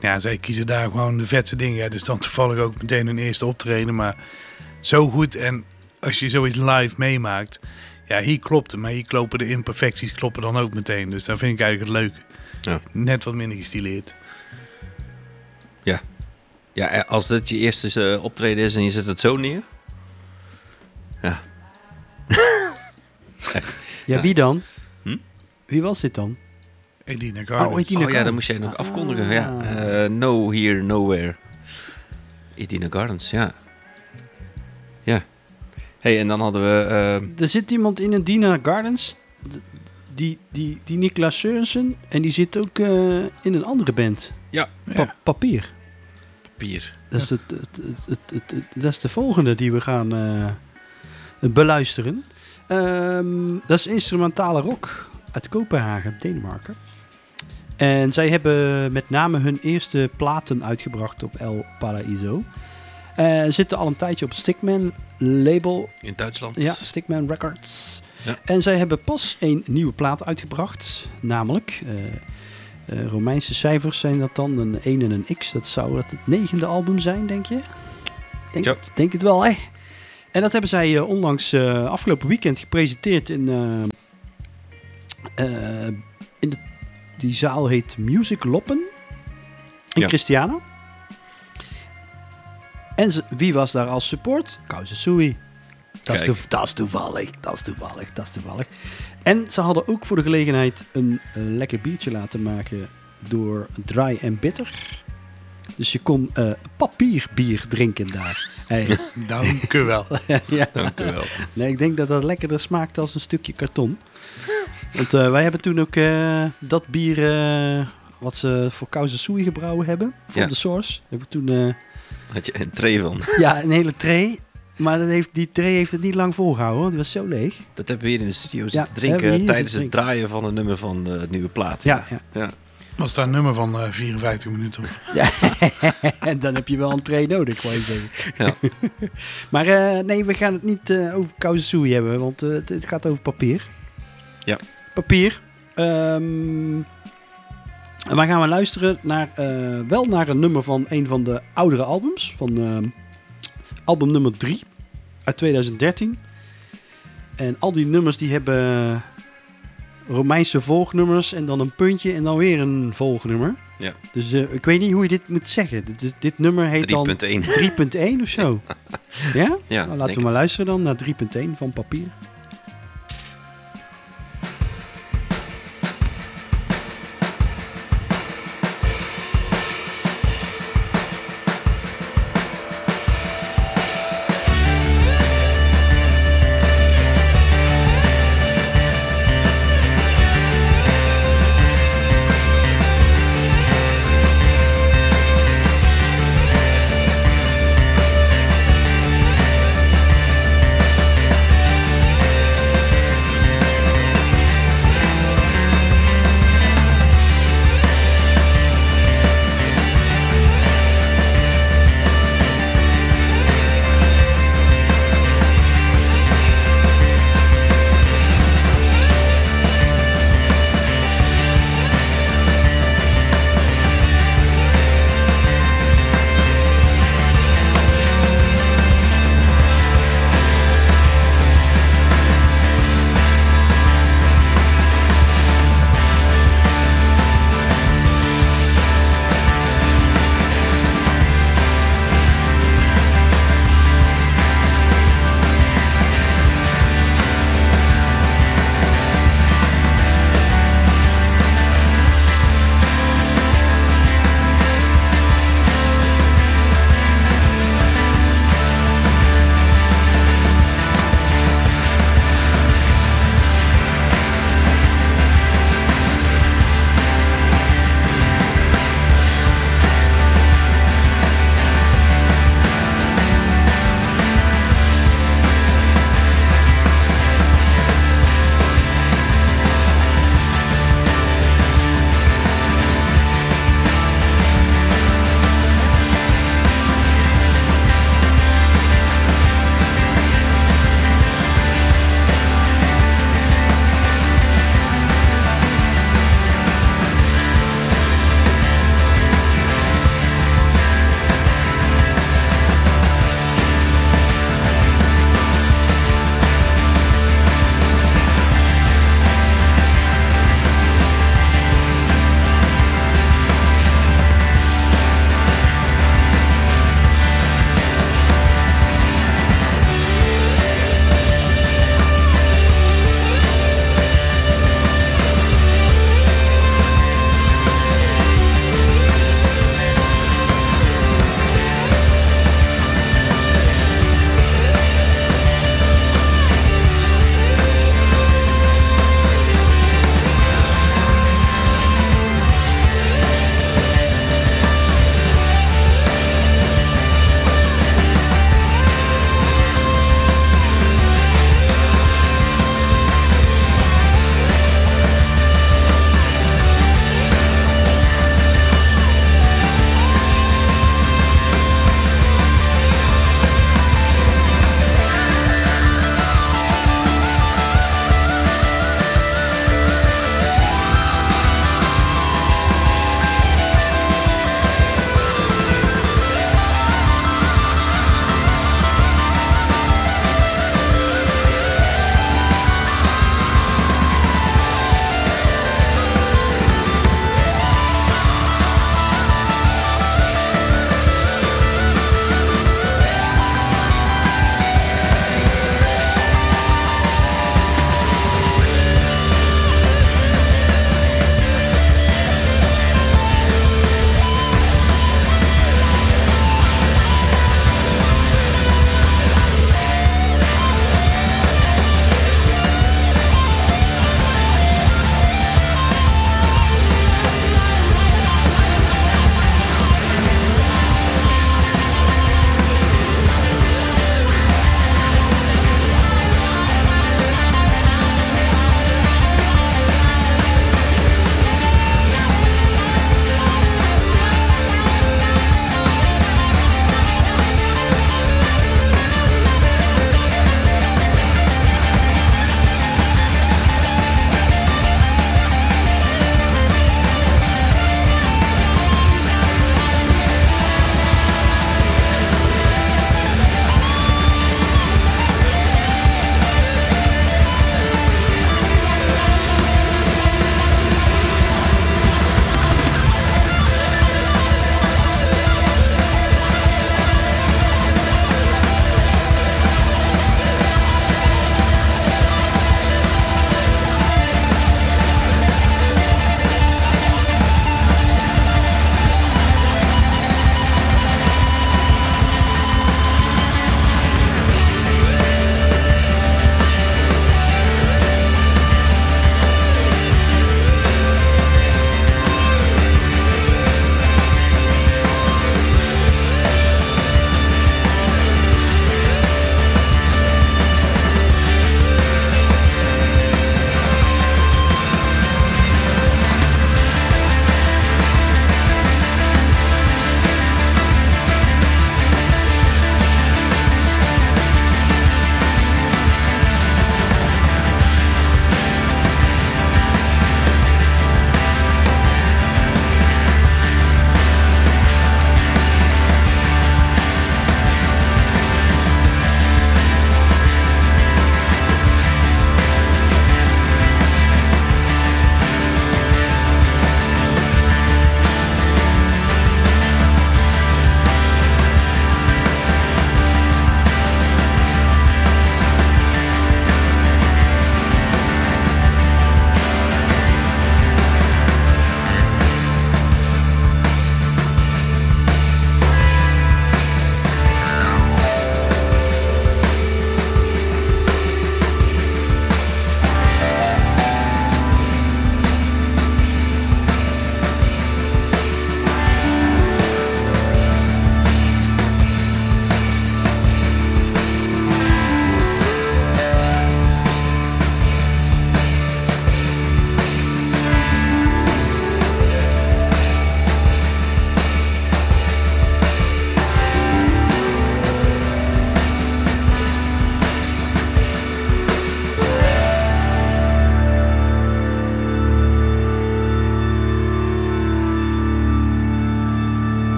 Ja, zij kiezen daar gewoon de vetste dingen. Ja, dus dan toevallig ook meteen hun eerste optreden. Maar zo goed. En als je zoiets live meemaakt... Ja, hier klopt het. Maar hier kloppen de imperfecties kloppen dan ook meteen. Dus dat vind ik eigenlijk het leuke. Ja. Net wat minder gestileerd. Ja, eh, als dit je eerste eh, optreden is en je zet het zo neer. Ja, (laughs) Ja, Ja. wie dan? Hm? Wie was dit dan? Edina Gardens. Oh, Edina oh ja, Gardens. dan moest jij nog Ah. afkondigen. Ja. Eh, no Here, Nowhere. Edina Gardens, ja. Ja. hey, en dan hadden we... eh, Er zit iemand in een Dina Gardens, die, die, die Niklas Sørensen, en die zit ook eh, in een andere band. Ja. Pa- Ja. papier. papier. Dat is, het, het, het, het, het- het- dat is de volgende die we gaan eh, beluisteren. Ehm, dat is instrumentale rock uit Kopenhagen, Denemarken. En zij hebben met name hun eerste platen uitgebracht op El Paraiso. Eh zitten al een tijdje op Stickman label In Duitsland. ja, Stickman Records. Ja. En zij hebben pas een nieuwe plaat uitgebracht. Namelijk, eh, eh, Romeinse cijfers zijn dat dan, een 1 en een X. Dat zou dat het negende album zijn, denk je? Denk, Ja. het, denk het wel, hè? En dat hebben zij eh, onlangs eh, afgelopen weekend gepresenteerd in, eh, in de, die zaal heet Music Loppen in Ja. Christiana. En ze- wie was daar als support? Kouze Sui. Dat is, dat is toevallig, dat is toevallig, dat is toevallig. En ze hadden ook voor de gelegenheid een, een lekker biertje laten maken door Dry and Bitter. Dus je kon eh, papierbier drinken daar. Hey, (laughs) Dank u wel. (laughs) ja. (laughs) Dank u wel. Nee, ik denk dat dat lekkerder smaakt als een stukje karton. Want eh, wij hebben toen ook eh, dat bier eh, wat ze voor Kouze Sui gebrouwen hebben, voor Ja. de Source, heb ik toen eh, Had je een tray van. ja, een hele tray. Maar dat heeft, die tray heeft het niet lang volgehouden, want die was zo leeg. Dat hebben we hier in de studio zitten drinken tijdens het draaien van een nummer van het nieuwe plaat. Ja, ja. ja. Was daar een nummer van eh, 54 minuten (laughs) op. en (laughs) dan heb je wel een tray nodig, wou je zeggen. Ja. (laughs) maar eh, nee, we gaan het niet eh, over Sui hebben, want eh, het, het gaat over papier. Ja. Papier. Ehm en wij gaan we luisteren naar, eh, wel naar een nummer van een van de oudere albums. Van ehm, album nummer 3 uit 2013. En al die nummers die hebben Romeinse volgnummers en dan een puntje en dan weer een volgnummer. Ja. Dus eh, ik weet niet hoe je dit moet zeggen. Dit, dit, nummer heet dan 3.1. 3.1 of zo. (laughs) ja? Ja, Nou, laten we maar het. luisteren dan naar 3.1 van papier.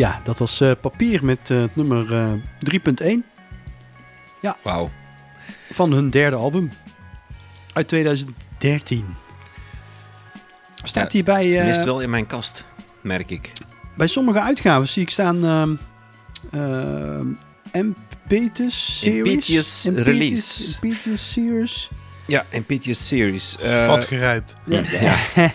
Ja, dat was eh, papier met eh, het nummer eh 3.1 Wauw. van hun derde album. Uit 2013. Staat Ja, hierbij... eh, Mist wel in mijn kast, merk ik. Bij sommige uitgaven zie ik staan ehm ehm, Impetus Series. Impetus Release. Impetus Series. Ja, Impetuous Series. Eh, Vat gerijpt. Ja, (laughs) (laughs)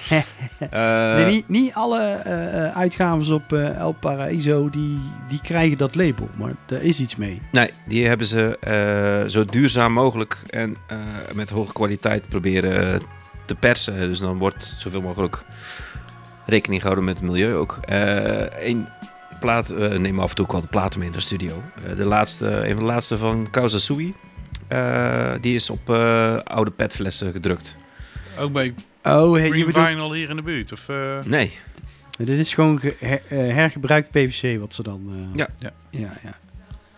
eh, nee, niet, niet alle eh, eh, uitgaves op eh, El Paraíso die, die krijgen dat label, maar er is iets mee. Nee, die hebben ze eh, zo duurzaam mogelijk en eh, met hoge kwaliteit proberen te persen. Dus dan wordt zoveel mogelijk rekening gehouden met het milieu ook. Eén plaat, nemen af en toe ook wel de platen mee in de studio. Eh, de laatste, een van de laatste van Causa Sui. Eh, die is op eh, oude petflessen gedrukt. Ook bij Oh, hey, je Green bedoelt, Vinyl hier in de buurt. Of, eh, Nee, dit is gewoon ge- her- eh, hergebruikt PVC wat ze dan... eh, Ja. Ja. ja, ja.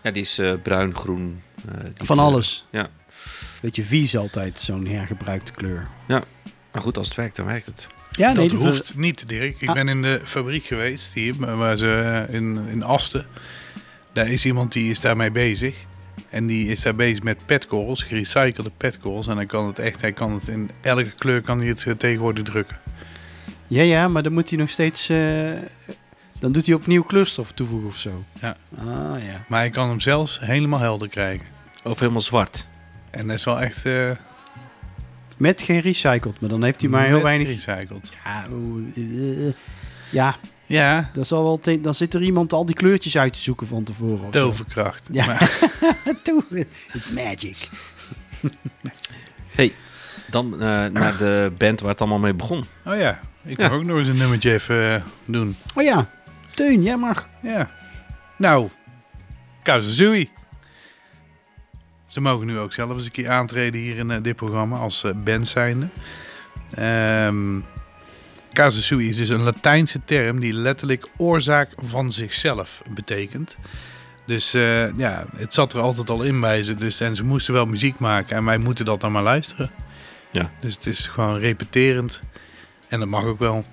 ja, die is eh, bruin, groen. eh, Van alles. Ja. Beetje vies altijd, zo'n hergebruikte kleur. Maar goed, als het werkt, dan werkt het. Ja, nee, dat hoeft niet, Dirk. Ik Ah. ben in de fabriek geweest hier, waar ze in, in Asten. Daar is iemand die is daarmee bezig. En die is daar bezig met petkorrels, gerecyclede petkorrels. En hij kan het echt, hij kan het in elke kleur kan hij het eh, tegenwoordig drukken. Ja, ja, maar dan moet hij nog steeds... eh, dan doet hij opnieuw kleurstof toevoegen of zo. Ja. Ah, ja. Maar hij kan hem zelfs helemaal helder krijgen. Of helemaal zwart. En dat is wel echt... eh, Met geen recycled, maar dan heeft hij maar heel met weinig... gerecycled. Ja, ja Ja, dat zal wel te- dan zit er iemand al die kleurtjes uit te zoeken van tevoren. of zo. toverkracht. Ja. Maar- (laughs) It's magic. (laughs) Dan eh, naar de band waar het allemaal mee begon. oh ja, ik Ja. mag ook nog eens een nummertje even eh, doen. Oh ja, Teun, jij mag. Ja. Nou, Kazazui. Ze mogen nu ook zelf eens een keer aantreden hier in eh, dit programma als band zijnde. Ehm Kazazui is dus een Latijnse term die letterlijk oorzaak van zichzelf betekent. Dus eh, ja, het zat er altijd al in bij ze. Dus, en ze moesten wel muziek maken en wij moeten dat dan maar luisteren. Ja. Dus het is gewoon repeterend. En dat mag ook wel.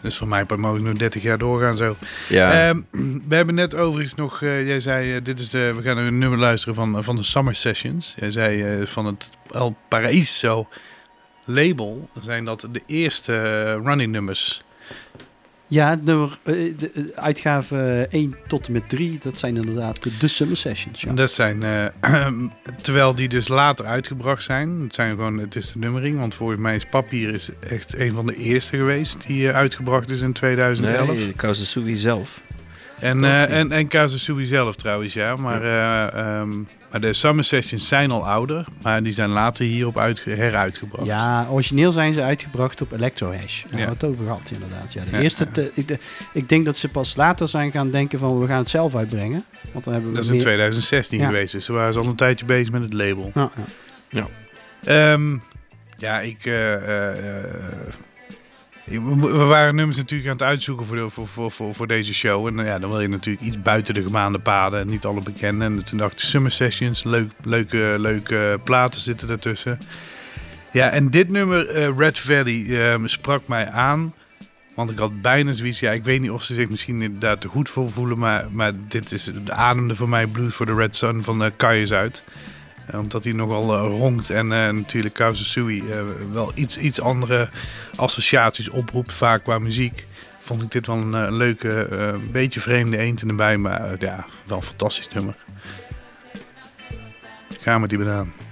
Dus voor mij mogen we nu 30 jaar doorgaan zo. Ja, Ehm, (clears throat) we hebben net overigens nog, eh, jij zei, eh, dit is de, we gaan een nummer luisteren van, van de Summer Sessions. Jij zei van het El Paraíso label, zijn dat de eerste eh, running nummers. Ja, het nummer, eh, de, eh, uitgave 1 tot en met 3, dat zijn inderdaad de, de Summer Sessions. Ja. En dat zijn, eh, (clears throat) terwijl die dus later uitgebracht zijn. Het, zijn gewoon, het is de nummering, want volgens mij is Papier is echt een van de eerste geweest die uitgebracht is in 2011. nee, Kauzasui zelf. En, eh ja. en, en Kazasui zelf trouwens, ja. Maar, eh, ehm, maar de Summer Sessions zijn al ouder, maar die zijn later hierop uitge- heruitgebracht. Ja, origineel zijn ze uitgebracht op Electro Hash. Daar Ja. hebben we het over gehad inderdaad. Ja, de Ja. eerste, te- ik, de- ik denk dat ze pas later zijn gaan denken van we gaan het zelf uitbrengen. Want dan hebben we Dat is in meer... 2016 Ja. geweest, dus ze waren al een tijdje bezig met het label. Ja, ja. Ehm, ja, ik... eh, eh, eh, we, waren nummers natuurlijk aan het uitzoeken voor, voor, voor, voor deze show. En eh, ja, dan wil je natuurlijk iets buiten de gemaande paden en niet alle bekende. En toen dacht ik, Summer Sessions, leuk, leuke, leuke platen zitten ertussen. Ja, en dit nummer, eh, Red Valley, ehm, sprak mij aan. Want ik had bijna zoiets, ja, ik weet niet of ze zich misschien inderdaad te goed voor voelen. Maar, maar dit is, de ademde voor mij Blues for the Red Sun van uh, Kaius uit. Eh, omdat hij nogal eh, ronkt en eh, natuurlijk Kauzasui eh wel iets, iets andere associaties oproept, vaak qua muziek. Vond ik dit wel een leuke, eh, beetje vreemde eend in maar ja, wel een fantastisch nummer. Ga met die banaan.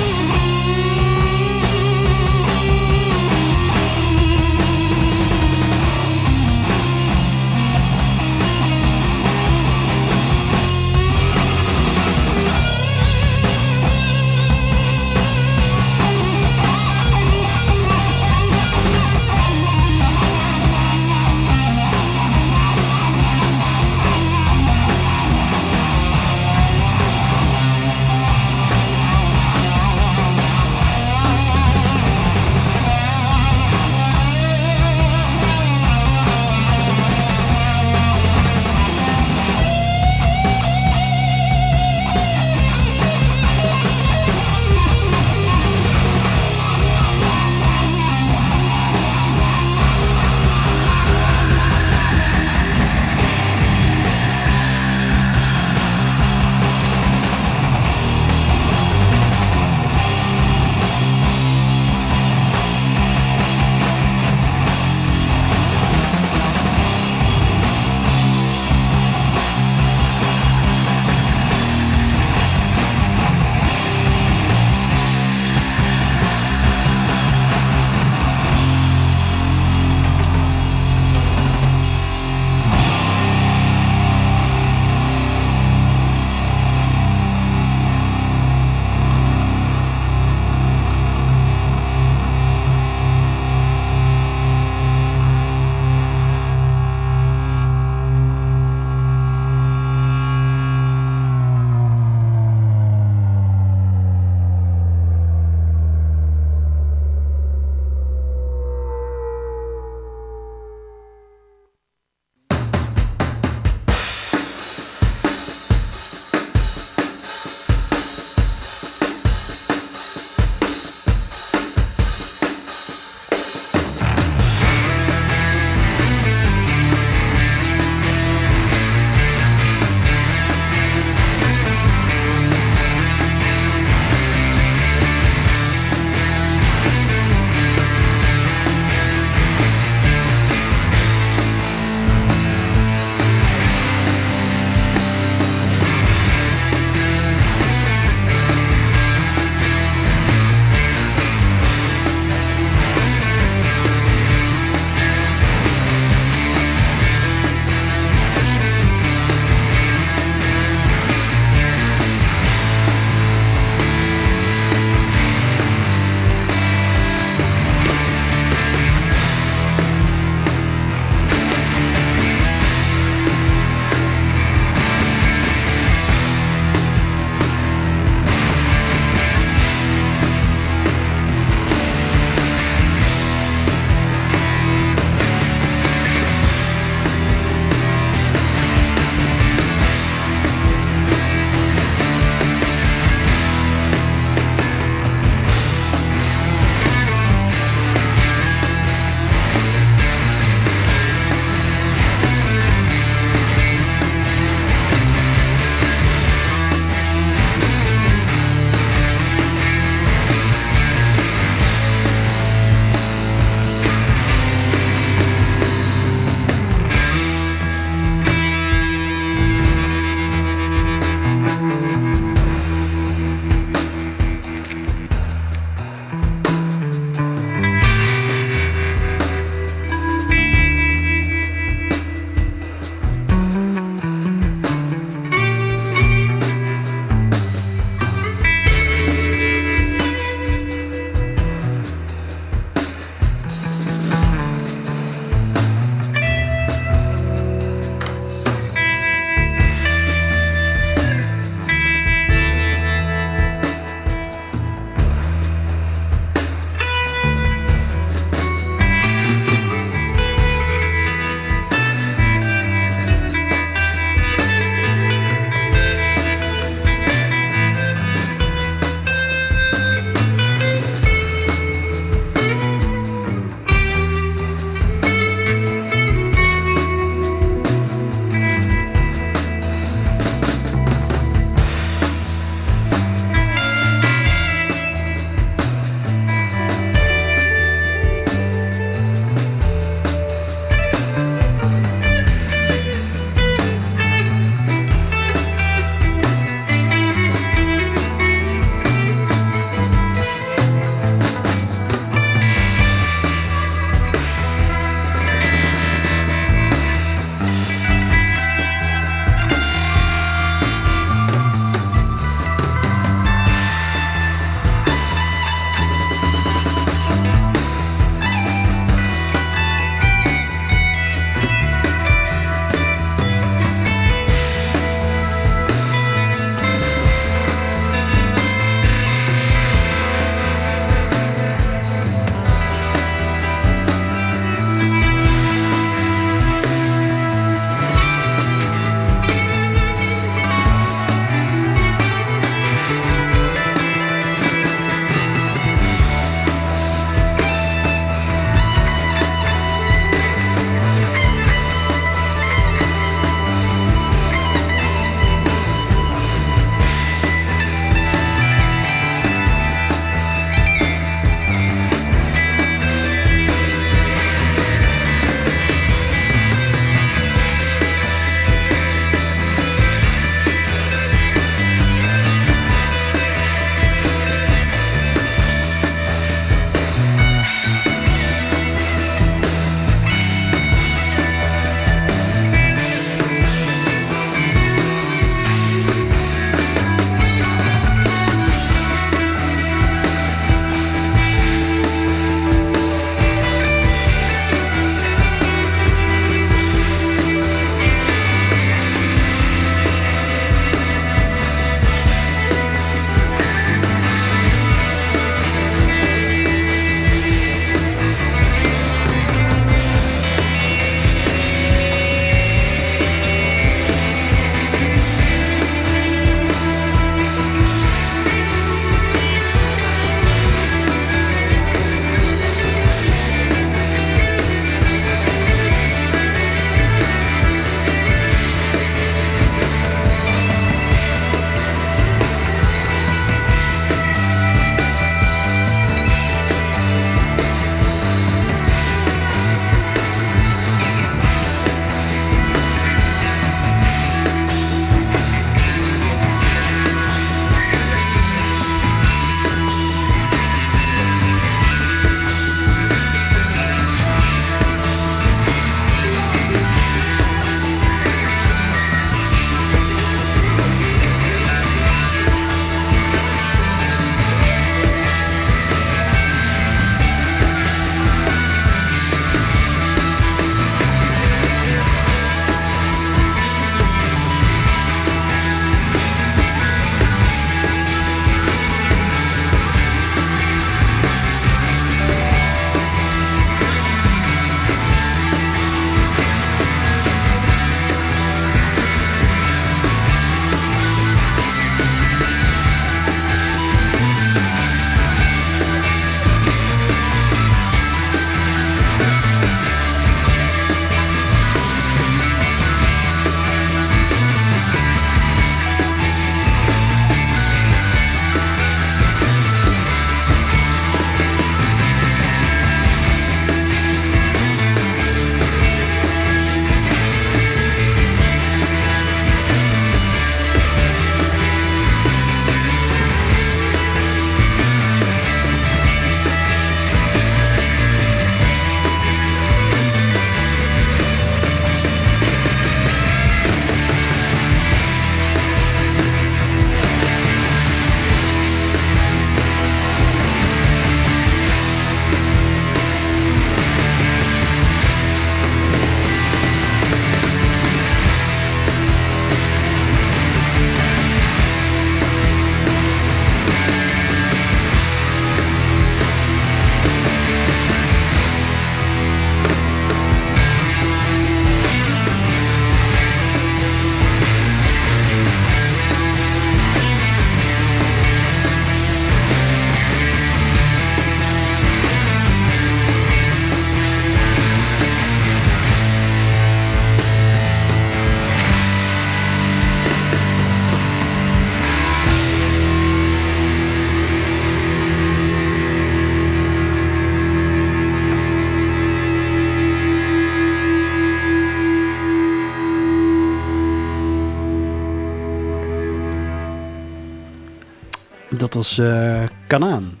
Eh Kanaan.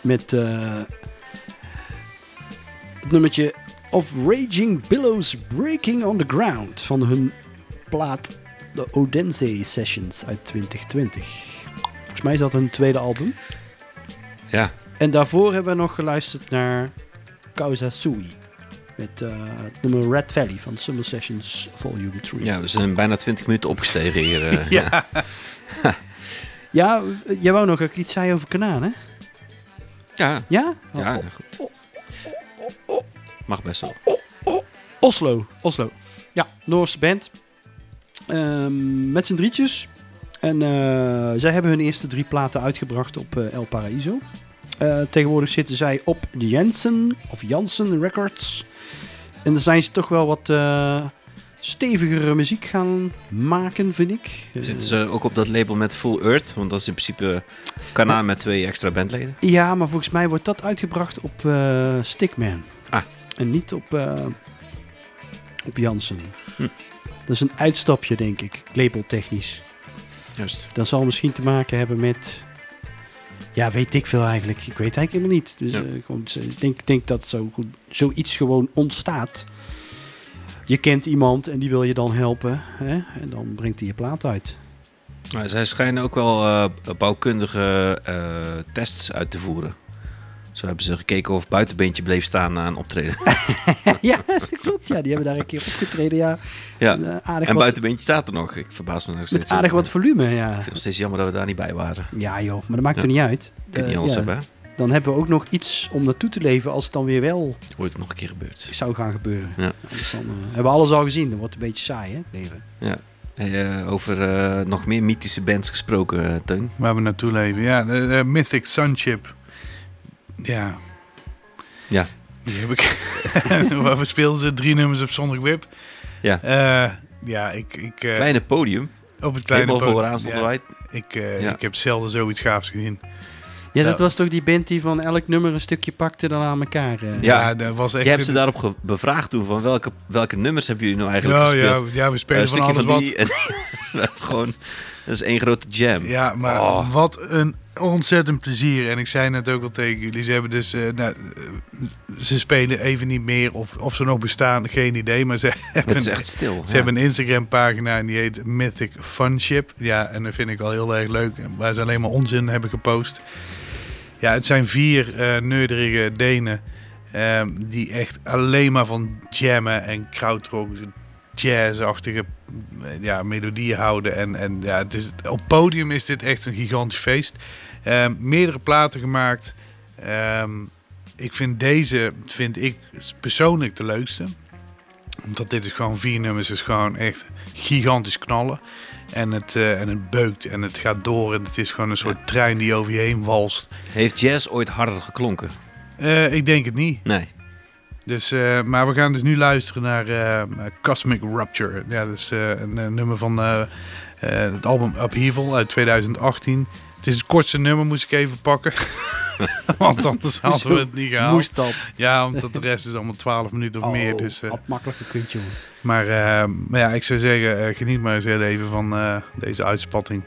Met eh, het nummertje Of Raging Billows Breaking on the Ground van hun plaat de Odense Sessions uit 2020. Volgens mij is dat hun tweede album. Ja, En daarvoor hebben we nog geluisterd naar Causa Sui. Met eh, het nummer Red Valley van Summer Sessions Volume 3. ja, we zijn bijna 20 minuten opgestegen hier. eh. (laughs) Ja. Ja, jij wou nog iets zeggen over Kanaan, hè? ja, Ja? ja, Oh, goed. Mag best wel. Oslo. Oslo. Ja, Noorse band. Ehm, met z'n drietjes. En eh, zij hebben hun eerste drie platen uitgebracht op eh, El Paraiso. Eh, tegenwoordig zitten zij op Jensen of Jansen Records. En dan zijn ze toch wel wat stevigere muziek gaan maken, vind ik. Zitten ze ook op dat label met Full Earth? Want dat is in principe Kanaan met twee extra bandleden. Ja, maar volgens mij wordt dat uitgebracht op eh, Stickman. Ah. En niet op, eh, op Jansen. Hm. Dat is een uitstapje, denk ik, labeltechnisch. Juist. Dat zal misschien te maken hebben met... Ja, weet ik veel eigenlijk. Ik weet eigenlijk helemaal niet. Dus Ja. eh, gewoon, ik denk, denk dat zo goed, zoiets gewoon ontstaat. Je kent iemand en die wil je dan helpen. Hè? En dan brengt hij je plaat uit. Maar zij schijnen ook wel eh, bouwkundige eh, tests uit te voeren. Zo hebben ze gekeken of het buitenbeentje bleef staan na een optreden. (laughs) ja, dat klopt. Ja, die hebben daar een keer opgetreden. Ja, ja. En, eh, aardig En wat, buitenbeentje staat er nog. Ik verbaas me nog steeds. met aardig wat volume, ja. Ik vind het nog steeds jammer dat we daar niet bij waren. Ja joh, maar dat maakt Ja. er niet uit. Kun je niet alles hebben, hè? Dan hebben we ook nog iets om naartoe te leven als het dan weer wel het nog een keer gebeurd. zou gaan gebeuren. Ja. Anders dan, eh, hebben we alles al gezien. Dat wordt een beetje saai, hè, het leven. Hey, eh, over eh, nog meer mythische bands gesproken, Teun. Waar we naartoe leven. Ja, de, de Mythic Sunship. Ja. Ja. Die heb ik. (laughs) Waar we speelden ze drie nummers op Sonic Whip. Ja. Eh, ja, ik... ik eh, Kleine podium. op het kleine Helemaal podium. vooraan stonden Ja, wij. Ik, eh, Ja. ik heb zelden zoiets gaafs gezien. Ja, dat Ja. was toch die band die van elk nummer een stukje pakte dan aan elkaar. eh. Ja. dat was echt... Je hebt ze daarop bevraagd toen van welke, welke nummers hebben jullie nou eigenlijk gespeeld? ja, ja, we spelen een van alles van wat. (laughs) en gewoon, dat is één grote jam. Ja, maar Oh. wat een ontzettend plezier. En ik zei net ook al tegen jullie, ze hebben dus, eh, nou, eh, ze spelen even niet meer of, of ze nog bestaan, geen idee. Maar ze (laughs) hebben, Het is echt stil. ze ja. hebben een Instagram pagina en die heet Mythic Funship. Ja, en dat vind ik al heel erg leuk. Waar ze alleen maar onzin hebben gepost. Ja, het zijn vier neurderige Denen ehm, die echt alleen maar van jammen en krautrock, jazzachtige eh, ja, melodieën houden. En, en ja, het is, op podium is dit echt een gigantisch feest. Ehm, meerdere platen gemaakt. Ehm, ik vind deze, vind ik persoonlijk de leukste. Omdat dit is gewoon vier nummers, is gewoon echt gigantisch knallen. En het, eh, en het beukt en het gaat door. En het is gewoon een soort trein die over je heen walst. Heeft jazz ooit harder geklonken? Eh, ik denk het niet. Nee. Dus, eh, maar we gaan dus nu luisteren naar Cosmic Rupture. Ja, dat is een, nummer van het album Upheaval uit 2018. Het is het kortste nummer, moest ik even pakken. (laughs) Want anders hadden we het niet gehaald. Moest dat. Ja, omdat de rest is allemaal 12 minuten of meer. Oh, Dus, eh, had makkelijk gekund, jongen. maar, eh, maar ja, ik zou zeggen, eh, geniet maar eens heel even van deze uitspatting.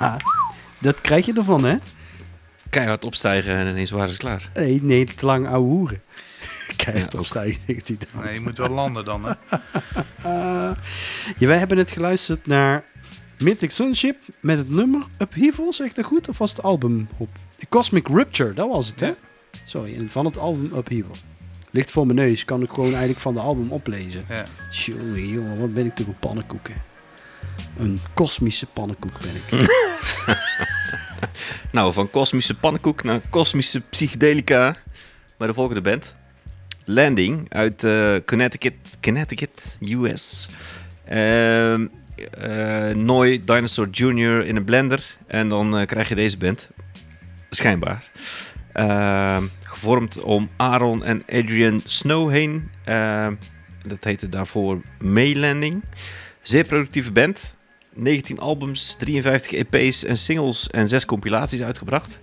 Ja, dat krijg je ervan, hè? Keihard opstijgen en ineens waren ze klaar. Nee, nee te lang ouwe hoeren. (laughs) Ja, ook. opstijgen, zegt hij dan. Nee, je moet wel landen dan, hè? Eh, (laughs) ja, wij hebben net geluisterd naar Mythic Sunship met het nummer Upheaval, zeg ik dat goed? Of was het album op? Cosmic Rupture, dat was het, hè? Ja. Sorry, en van het album Upheaval. Ligt voor mijn neus, kan ik gewoon eigenlijk van de album oplezen. Ja. Jongen, jongen, wat ben ik toch een pannenkoeken. Een kosmische pannenkoek ben ik. (laughs) Nou, van kosmische pannenkoek naar kosmische psychedelica bij de volgende band. Landing uit eh, Connecticut, Connecticut, US. Ehm eh, Dinosaur Jr. in een blender. En dan eh, krijg je deze band. Schijnbaar. Ehm, gevormd om Aaron en Adrian Snow heen. Ehm, dat heette daarvoor Maylanding. Zeer productieve band. 19 albums, 53 EP's en singles en 6 compilaties uitgebracht.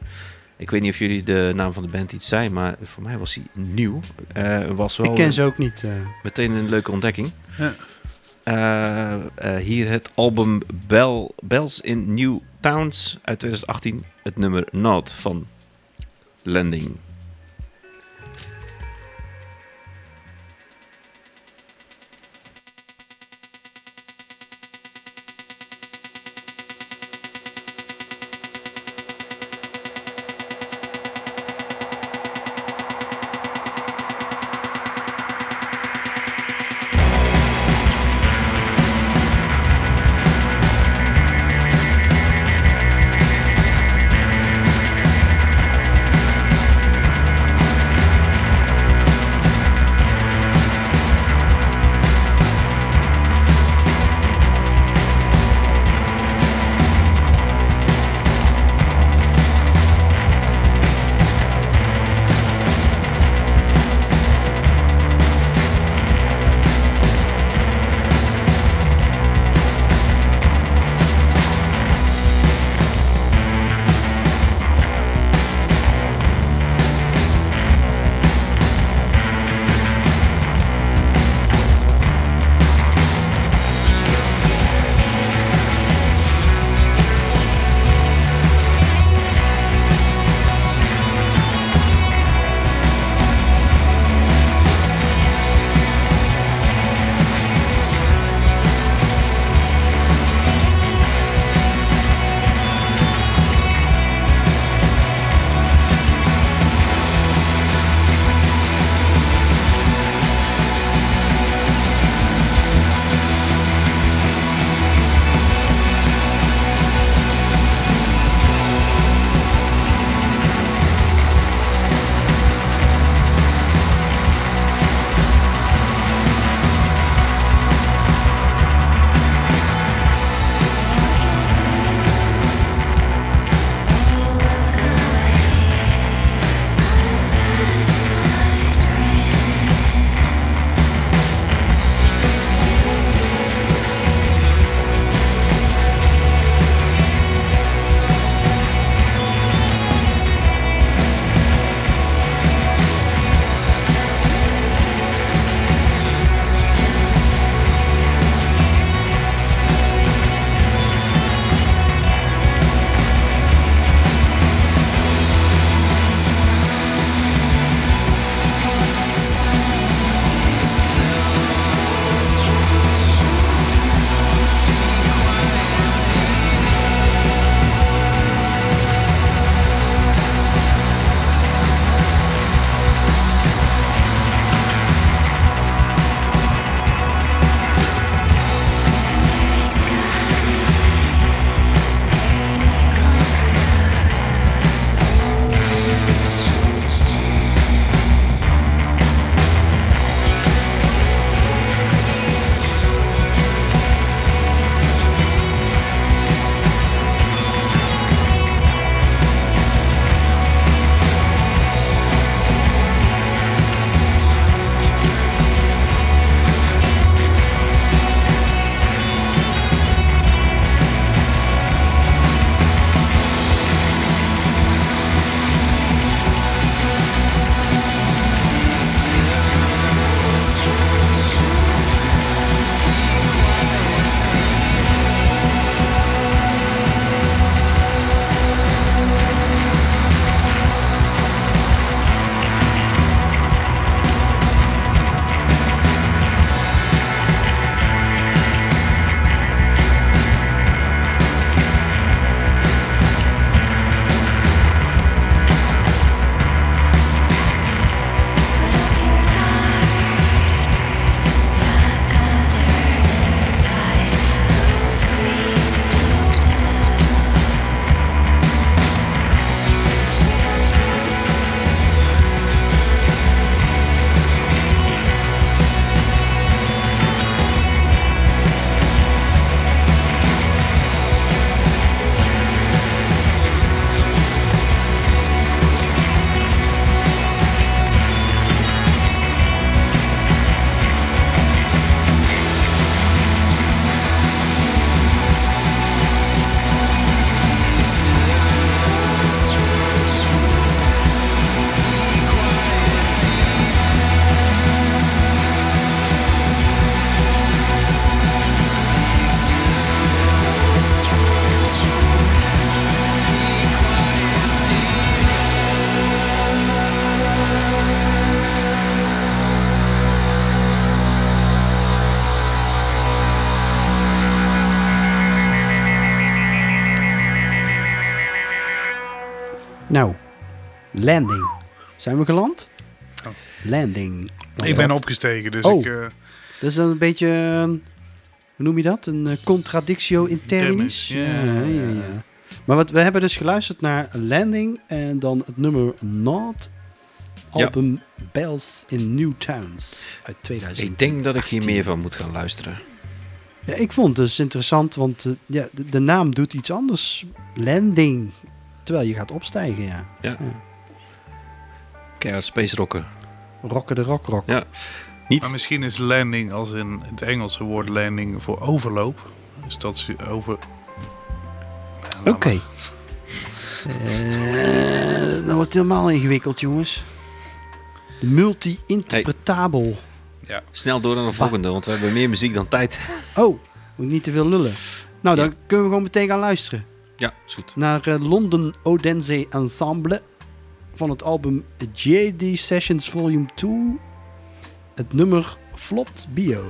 Ik weet niet of jullie de naam van de band iets zijn, maar voor mij was hij nieuw. Eh, was wel ik ken ze ook niet. eh. meteen een leuke ontdekking. Ja. Eh, hier het album Bell, Bells in New Towns uit 2018. Het nummer Not van Landing. Landing. Zijn we geland? Oh. Landing. Ik ben dat. opgestegen, dus Oh. ik... eh, Dat is dan een beetje, hoe noem je dat? Een eh, contradictio in terminis. Ja, ja, ja, ja. ja. Maar wat, we hebben dus geluisterd naar Landing en dan het nummer Not. Ja. Album Bells in New Towns uit 2000. Ik denk dat ik hier meer van moet gaan luisteren. Ja, ik vond het dus interessant, want eh, ja, de, de naam doet iets anders. Landing. Terwijl je gaat opstijgen, ja. Keihard space rocken. Rocken de rock rock. Ja. Niet... maar misschien is landing als in het Engelse woord landing voor overloop. Dus dat is over... Ja, laat Oké. Eh, dat wordt het helemaal ingewikkeld, jongens. De multi-interpretabel. Snel door naar de volgende, want we hebben meer muziek dan tijd. Oh, moet niet te veel lullen. Nou, dan Ja. kunnen we gewoon meteen gaan luisteren. Ja, is goed. Naar eh, London Odense Ensemble. Van het album JD Sessions Volume 2. Het nummer Flot Bio.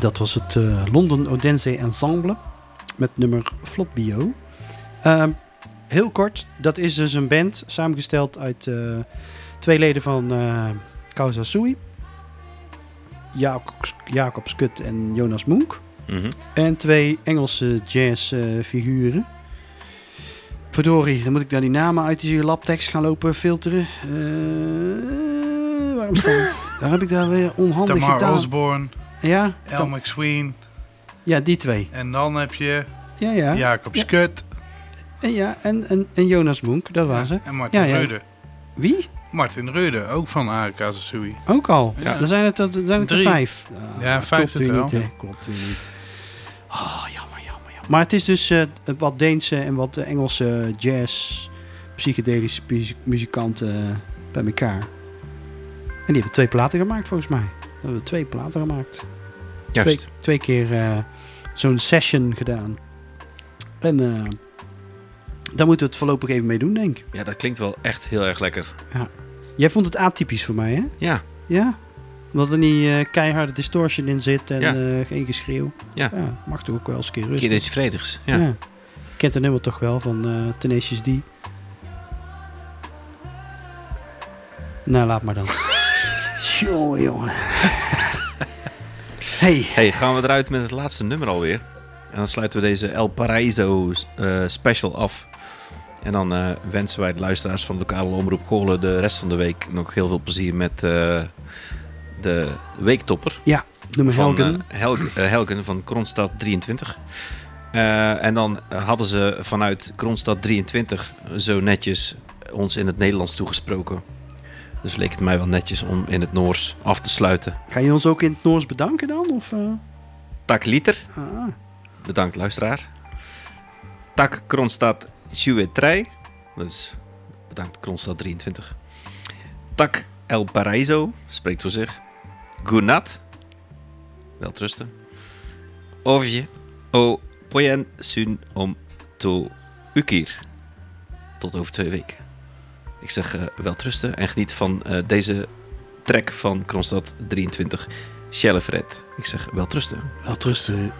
Dat was het eh, London Odense Ensemble met nummer Flot Bio. Ehm, heel kort, dat is dus een band samengesteld uit eh, twee leden van eh Causa Sui. Jacob, Jacob Skut en Jonas Moenk. Mhm. En twee Engelse jazzfiguren. Verdorie, dan moet ik daar die namen uit die labtekst gaan lopen filteren. Waarom staan? (laughs) daar heb ik daar weer onhandig Tamar gedaan. Osborne, Ja, El McSween. ja, die twee. En dan heb je Ja, ja. Jacob Ja. Skut. En, ja en, en, en Jonas Moenk, dat waren ze. En Martin Ja, ja. Rude. Wie? Martin Rude, ook van AK Sui. Ook al. Ja. Dan zijn het, er- dan zijn het er vijf. Ah, Ja, vijf Klopt totaal. niet, hè. Klopt weer niet. Oh, jammer, jammer, jammer. Maar het is dus eh, wat Deense en wat Engelse jazz psychedelische muzikanten eh, bij elkaar. En die hebben twee platen gemaakt volgens mij. We hebben twee platen gemaakt. Juist. Twee, twee keer eh, zo'n session gedaan. En eh, daar moeten we het voorlopig even mee doen, denk ik. Ja, dat klinkt wel echt heel erg lekker. Jij vond het atypisch voor mij, hè? Ja, Ja? Omdat er niet eh, keiharde distortion in zit en Ja. geen geschreeuw. Ja. mag toch ook wel eens een keer een rustig. keer iets vredigs. Ja. Ja. Je kent het nummer toch wel van eh Tenacious D? Nou, laat maar dan. (laughs) Jongen, jongen. (laughs) Hey, Hey, gaan we eruit met het laatste nummer alweer. En dan sluiten we deze El Paraiso eh, special af. En dan eh, wensen wij de luisteraars van de lokale omroep Goorlen de rest van de week nog heel veel plezier met eh, de weektopper. noem van Helgen. Helgen, Helgen van Kronstad 23. Eh, en dan hadden ze vanuit Kronstad 23 zo netjes ons in het Nederlands toegesproken. Dus leek het mij wel netjes om in het Noors af te sluiten. Ga je ons ook in het Noors bedanken dan? Of, eh? Tak liter. ah. Bedankt luisteraar. Tak Kronstad 23. Dus bedankt Kronstad 23. Tak El Paraiso. Spreekt voor zich. Gunat. Welterusten. Ovje. O Poyen Sun Om To Ukir. Tot over twee weken. Ik zeg eh welterusten en geniet van eh, deze track van Kronstad 23. Shellefred. Ik zeg welterusten. Wel trusten.